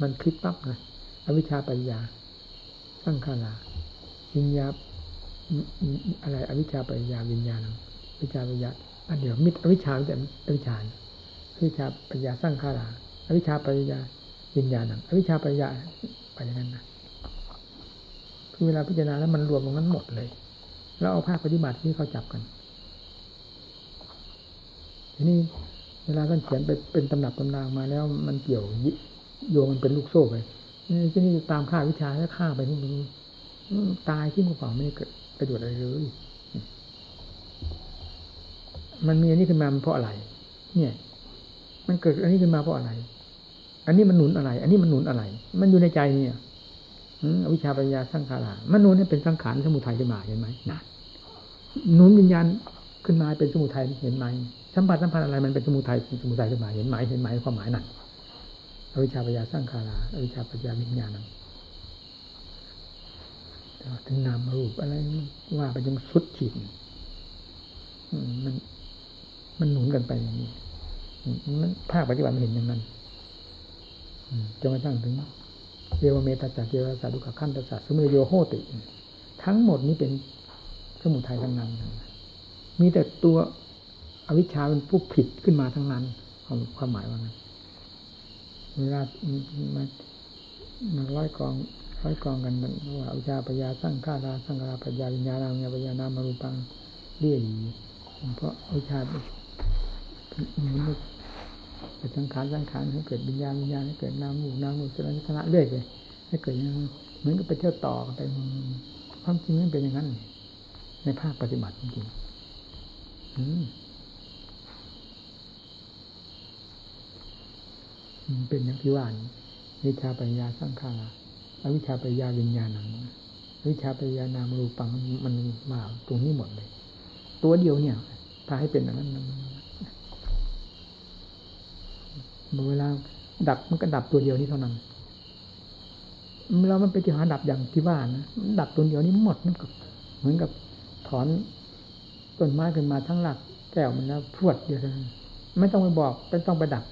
มันคลิกปั๊บนะอวิชชาปัญญาสร้างขาราวิญญาอะไรอวิชชาปัญญาวิญญาณวิชาปัญญา อันเดียวมิตรอวิชชาแต่อวิชชาอวิชชาปัญญาสร้างขาราอวิชชาปัญญาวิญญาณอวิชชาปัญญาไปอย่างนั้นนะคือเวลาพิจารณาแล้วมันรวมตรงนั้นหมดเลย แล้วเอาภาคปฏิบัติที่เขาจับกันทีนี้เวลาท่านเขียนไปเป็นตำหนักตำนางมาแล้วมันเกี่ยวโยงมันเป็นลูกโซ่ไปที่นี่ตามค่าวิชาแล้วฆ่าไปทุกทีตายที่มือเปล่าไม่เกิดประโยชน์อะไรเลย มันมีอันนี้ขึ้นมาเพราะอะไร เนี่ย มันเกิดอันนี้ขึ้นมาเพราะอะไร อันนี้มันหนุนอะไร อันนี้มันหนุนอะไร มันอยู่ในใจเนี่ยอวิชชาปัญญาสังขารามันหนุนให้เป็นสังขารสมุทัยขึ้นมาเห็นไหมนะหนุนวิญญาณขึ้นมาเป็นสมุทัยเห็นไหมสัมผัสสัมพันธ์อะไรมันเป็นสมุทัยสมุทัยขึ้นมาเห็นไหมเห็นไหมความหมายนั่นอวิชชาปัญญาสร้างคาราอวิชชาปัญญาวิญญาณัถึงนามรูปอะไรว่าไปยังสุดขีดมัน มันหนุนกันไปอย่างนี้มันภาคปฏิบัติเห็นอย่างนั้นจนกระทั่งถึงเยวเมตตาจักเยวสาดุขขั้นตสัสสมุโยโหติ ทั้งหมดนี้เป็นสมุทัยทั้งนั้น มีแต่ตัวอวิชชาเป็นผู้ผิดขึ้นมาทั้งนั้นความความหมายว่างั้นเวลามันมันร้อยกองร้อยกองกันว่าอวิชชาปัญญาสร้างข้าราสร้างราปัญญาวิญญาณามปัญญานามารูปังเรียดีเพราะอวิชชา มันเกิดสังขารสังขารให้เกิดวิญญาณวิญญาณให้เกิดนามหูนามหูสระชนะเรื่อยไปให้เกิดอย่างเหมือนกับไปเที่ยวต่อกันไปความจริงมันเป็นอย่างนั้น ในภาคปฏิบัติจริงเป็นอย่างที่ว่าวิชาปัญญาสร้างขาอวิชาปัญญาวิญญาณังวิชาปัญญานามรูปังมันมาตรงนี้หมดเลย ตัวเดียวเนี่ยพาให้เป็นอย่างนั้น เวลาดับมันก็ดับตัวเดียวนี้เท่านั้นเรามันไปที่หาดับอย่างที่ว่านะดับตัวเดียวนี้หมดนั่นก็เหมือนกับถอนต้นไม้ขึ้นมาทั้งหลักแก้วมันแล้วพรวดเดียวนั้นไม่ต้องไปบอกไม่ต้องไปดับ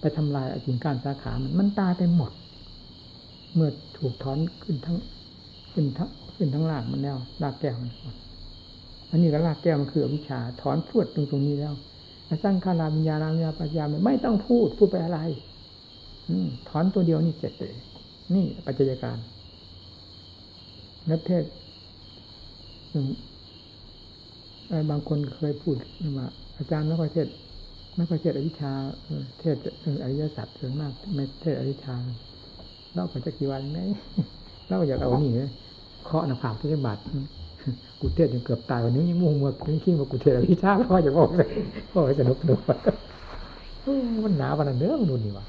ไปทำลายกิ่งก้านสาขามันมันตายไปหมด เมื่อถูกถอนขึ้นทั้งขึ้นทั้งขึ้นทั้งรากมันแล้วรากแก้วมันอันนี้ก็รากแก้วมันคือวิชาถอนพวดตรงตรงนี้แล้ว สร้างคาราวิญญาณวิญญาปัญญาไม่ต้องพูดพูดไปอะไร อืถอนตัวเดียวนี่เสร็จเลยนี่ปัจจัยการนักเทศบางคนเคยพูดว่าอาจารย์ไม่ค่อยเทศไม่ค่อยเทศอวิชาเทศอริยสัจส่วนมากไม่เทศอวิชาเล่าไปจะกี่วันไหมเล่าอยากเอานี่เคาะหน้าผากที่บาด กูเทศจนเกือบตายวันนี้ยังมุ่งเมือกี้ขี้มากูเทศอวิชาพ่อจะบอกเลยพ่อสนุกสนุกมันหนาวันนั้นเนื้อมันดูนี่วะ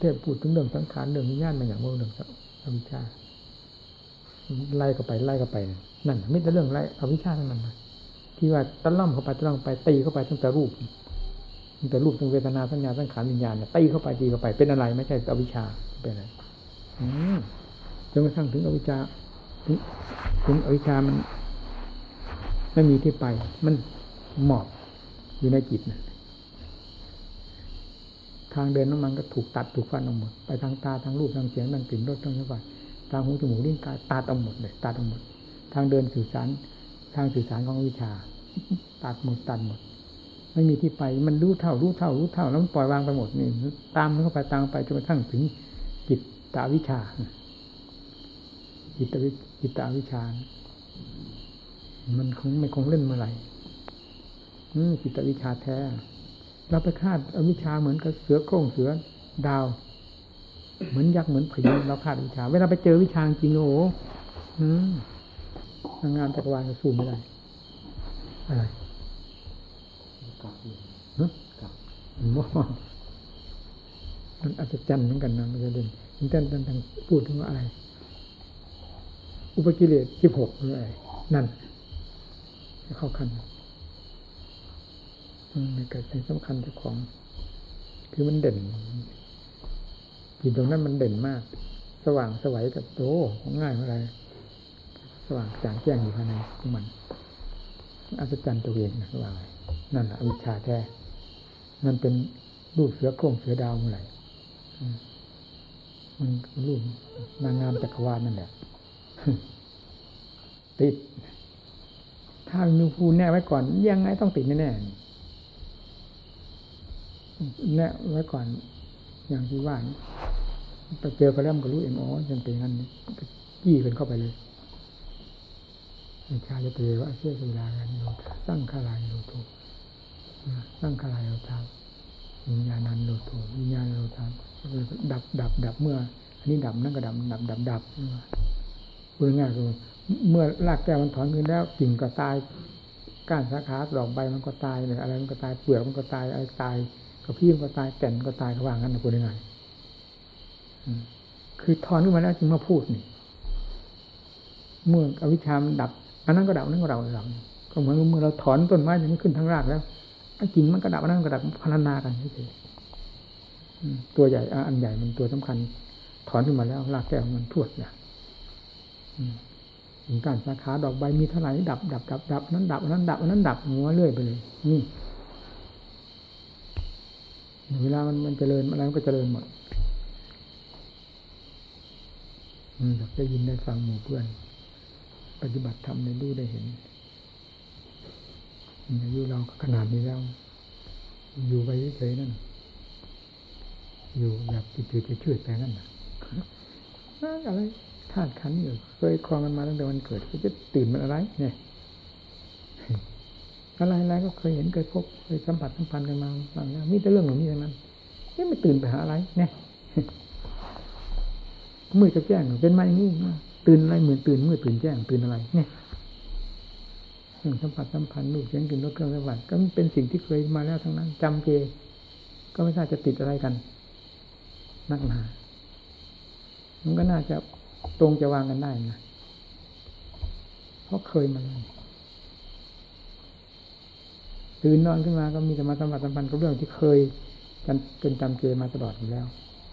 เทศพูดถึงเรื่องสังขารเรื่องนิยานมาอย่างโมเรื่องอวิชาไล่ก็ไปไล่ก็ไป นั่นไม่แต่เรื่องไล่อวิชาทั้งนั้นที่ว่าตะล่อมเข้าไปตะล่อมไปตีเข้าไปตั้งแต่รูปตั้งแต่รูปตั้งเวทนาสัญญาสังขารวิญญาณตีเข้าไปตีเข้าไปเป็นอะไร ไม่ใช่อวิชชาเป็นอะไรจนกระทั่งถึงอวิชชา ถึงอวิชามัน ไม่มีที่ไป มันหมอบอยู่ในจิตนะทางเดินน้ำมันก็ถูกตัดถูกฟันออกหมด ไปทางตาทางรูปทางเสียงทางกลิ่นรสทางสัมผัสทางหูจมูกลิ้นกายตัดออกหมดเลยตัดออกหมด ทางเดินสื่อสาร ทางสื่อสารของวิชา ตัดหมดตัดหมด ไม่มีที่ไป มันรู้เท่ารู้เท่ารู้เท่าแล้วมันปล่อยวางไปหมดนี่ตามมันเข้าไปตามไปจนกระทั่งถึงจิตตาวิชาจิตวิ จิตตาวิชา มันคงไม่คงเล่นเมื่อไหร่จิตวิชาแท้ เราไปคาดอวิชาเหมือนกับเสือโคร่งเสือดาว เหมือนยักษ์เหมือนผีเราคาดวิชา เวลาไปเจอวิชาจริงโอ้โหงานจักรวาลก็สู้ไม่ได้ อะไรกลับเนาะกลับว่ามันอาจจะจันเหมือนกันนะมันจะเด่นมันเต้นเต้นพูดถึงว่าอะไร อุปกิเลสสิบหกอะไรนั่นเข้าคันมันเกิดสิ่งสำคัญจากของ คือมันเด่นจิตตรงนั้นมันเด่นมาก สว่างสวัยกับโตง่ายอะไร สว่างจางแจ้งอยู่ภายในของมันอัศจรรย์ตัวเองนะว่างนั่นแหละวิชาแท้มันเป็นรูปเสือโคร่งเสือดาวเมื่อไหร่มันรูปนางงามจักรวาลนั่นแหละ ติด ถ้ามีภูแน่ไว้ก่อน ยังไงต้องติดแน่แน่แน่ไว้ก่อน อย่างที่ว่าไปเจอไปแล้วมันก็รู้เองอ๋อจังเป็นงั้นจี้กันเข้าไปเลยวิชาจะเปรว่าเชื่อเวลากันโลสร้างขลายโลโทสร้างขลายโลทาวิญญาณันโลโทวิญญาณโลทาดับดับดับเมื่อ อันนี้ดับนั่นก็ดับดับดับดับ พูดง่ายๆคือเมื่อรากแก้วมันถอนขึ้นแล้วกิ่งก็ตาย ก้านสาขาดอกใบมันก็ตายออะไรมันก็ตายเปลือกมันก็ตายอะไรตายกระพี้มันก็ตายแก่นก็ตายเขาว่างั้นนะพูดง่ายคือถอนขึ้นมาแล้วจึงมาพูดนี่เมื่ออวิชามันดับอันนั้นก็ดับนั่นก็ดับดับก็เหมือนเมื่อเราถอนต้นไม้อย่างนี้ขึ้นทั้งรากแล้วกิ่งมันก็ดับอันนั้นก็ดับพัฒนากันเฉยตัวใหญ่อันใหญ่มันตัวสำคัญ ถอนขึ้นมาแล้วรากแก้วมันทวดอย่าง การสาขาดอกใบมีเท่าไหร่ดับดับดับดับนั้นดับนั้นดับนั้นดับหัวเรื่อยไปเลยนี่เวลามันมันเจริญอะไรมันก็เจริญหมดอืมได้ยินได้ฟังหมู่เพื่อน ปฏิบัติธรรมได้ดูได้เห็นอายุเราขนาดนี้แล้ว อยู่ไปเฉยๆนั่น อยู่แบบจืดๆชืดๆไปนั่นอะไร ธาตุขันอยู่เคยคลองมันมาตั้งแต่วันเกิดจะตื่นมันอะไร เนี่ยอะไรอะไรก็เคยเห็นเคยพบเคยสัมผัสสัมพันธ์กันมาบางอย่างมีแต่เรื่องเหล่านี้ทั้งนั้นไม่ตื่นไปหาอะไร เนี่ยมือจะแจ้งเป็นมาอย่างนี้ตื่นอะไรเหมือนตื่นเมื่อตื่นแจ้งตื่นอะไร เนี่ยเรื่องสัมผัสสัมพันธ์ลูกเสียงกลิ่นรสเครื่องสัมผัสก็เป็นสิ่งที่เคยมาแล้วทั้งนั้นจำเจ ก็ไม่ทราบจะติดอะไรกัน นักหนามันก็น่าจะ ตรงจะวางกันได้นะเพราะเคยมาเลยตื่นนอนขึ้นมาก็มีแต่มาสัมผัสสัมพันธ์กับเรื่องที่เคยกันเป็นจำเจมาตลอดอยู่แล้ว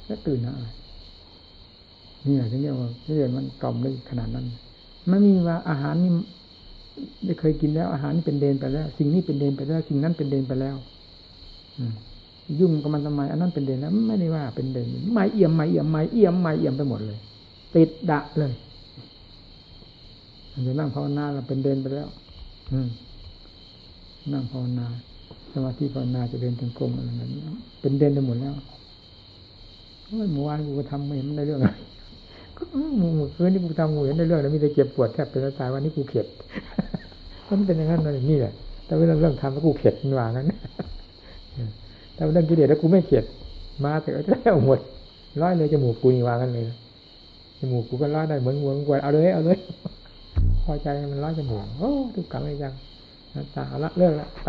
แล้วตื่นนะนี่แหละที่เรียกว่าที่เรียกมันกล่อมได้ขนาดนั้นไม่มีว่าอาหารนี่ได้เคยกินแล้ว อาหารนี่เป็นเดนไปแล้ว สิ่งนี้เป็นเดนไปแล้ว สิ่งนั้นเป็นเดนไปแล้ว อืยุ่งกับมันทำไมอันนั้นเป็นเดนแล้ว ไม่ได้ว่าเป็นเดนไม่เอี่ยมไม่เอี่ยมไม่เอี่ยมไม่เอี่ยมไปหมดเลย ติดดะเลยจะนั่งภาวนาเราเป็นเดนไปแล้ว อืนั่งภาวนา สมาธิภาวนาจะเดินถึงกลมอะไรนั้นเป็นเดนไปหมดแล้วเมื่อวานกูทำไม่เห็นได้เรื่องอะไรเมื่อคืนนี่กูทำกูเห็นได้เรื่องแล้วมีแต่เจ็บปวดแทบเป็นตายวันนี้กูเข็ดมันเป็นอย่างนั้นเลยนี่แหละแต่เวลาเรื่องทำแล้วกูเข็ดมันวางั้นแต่เรื่องกิเลสแล้วกูไม่เข็ดมาแต่ก็ได้หมดร้อยเลยจมูกกูนี่วางกันเลย จมูกกูก็ร้อได้เหมือนหัวกวนเอาเลยเอาเลย พอใจมันร้อยจมูกโอ้ทุกข์กรรมเลยจังตาละเลิกละไป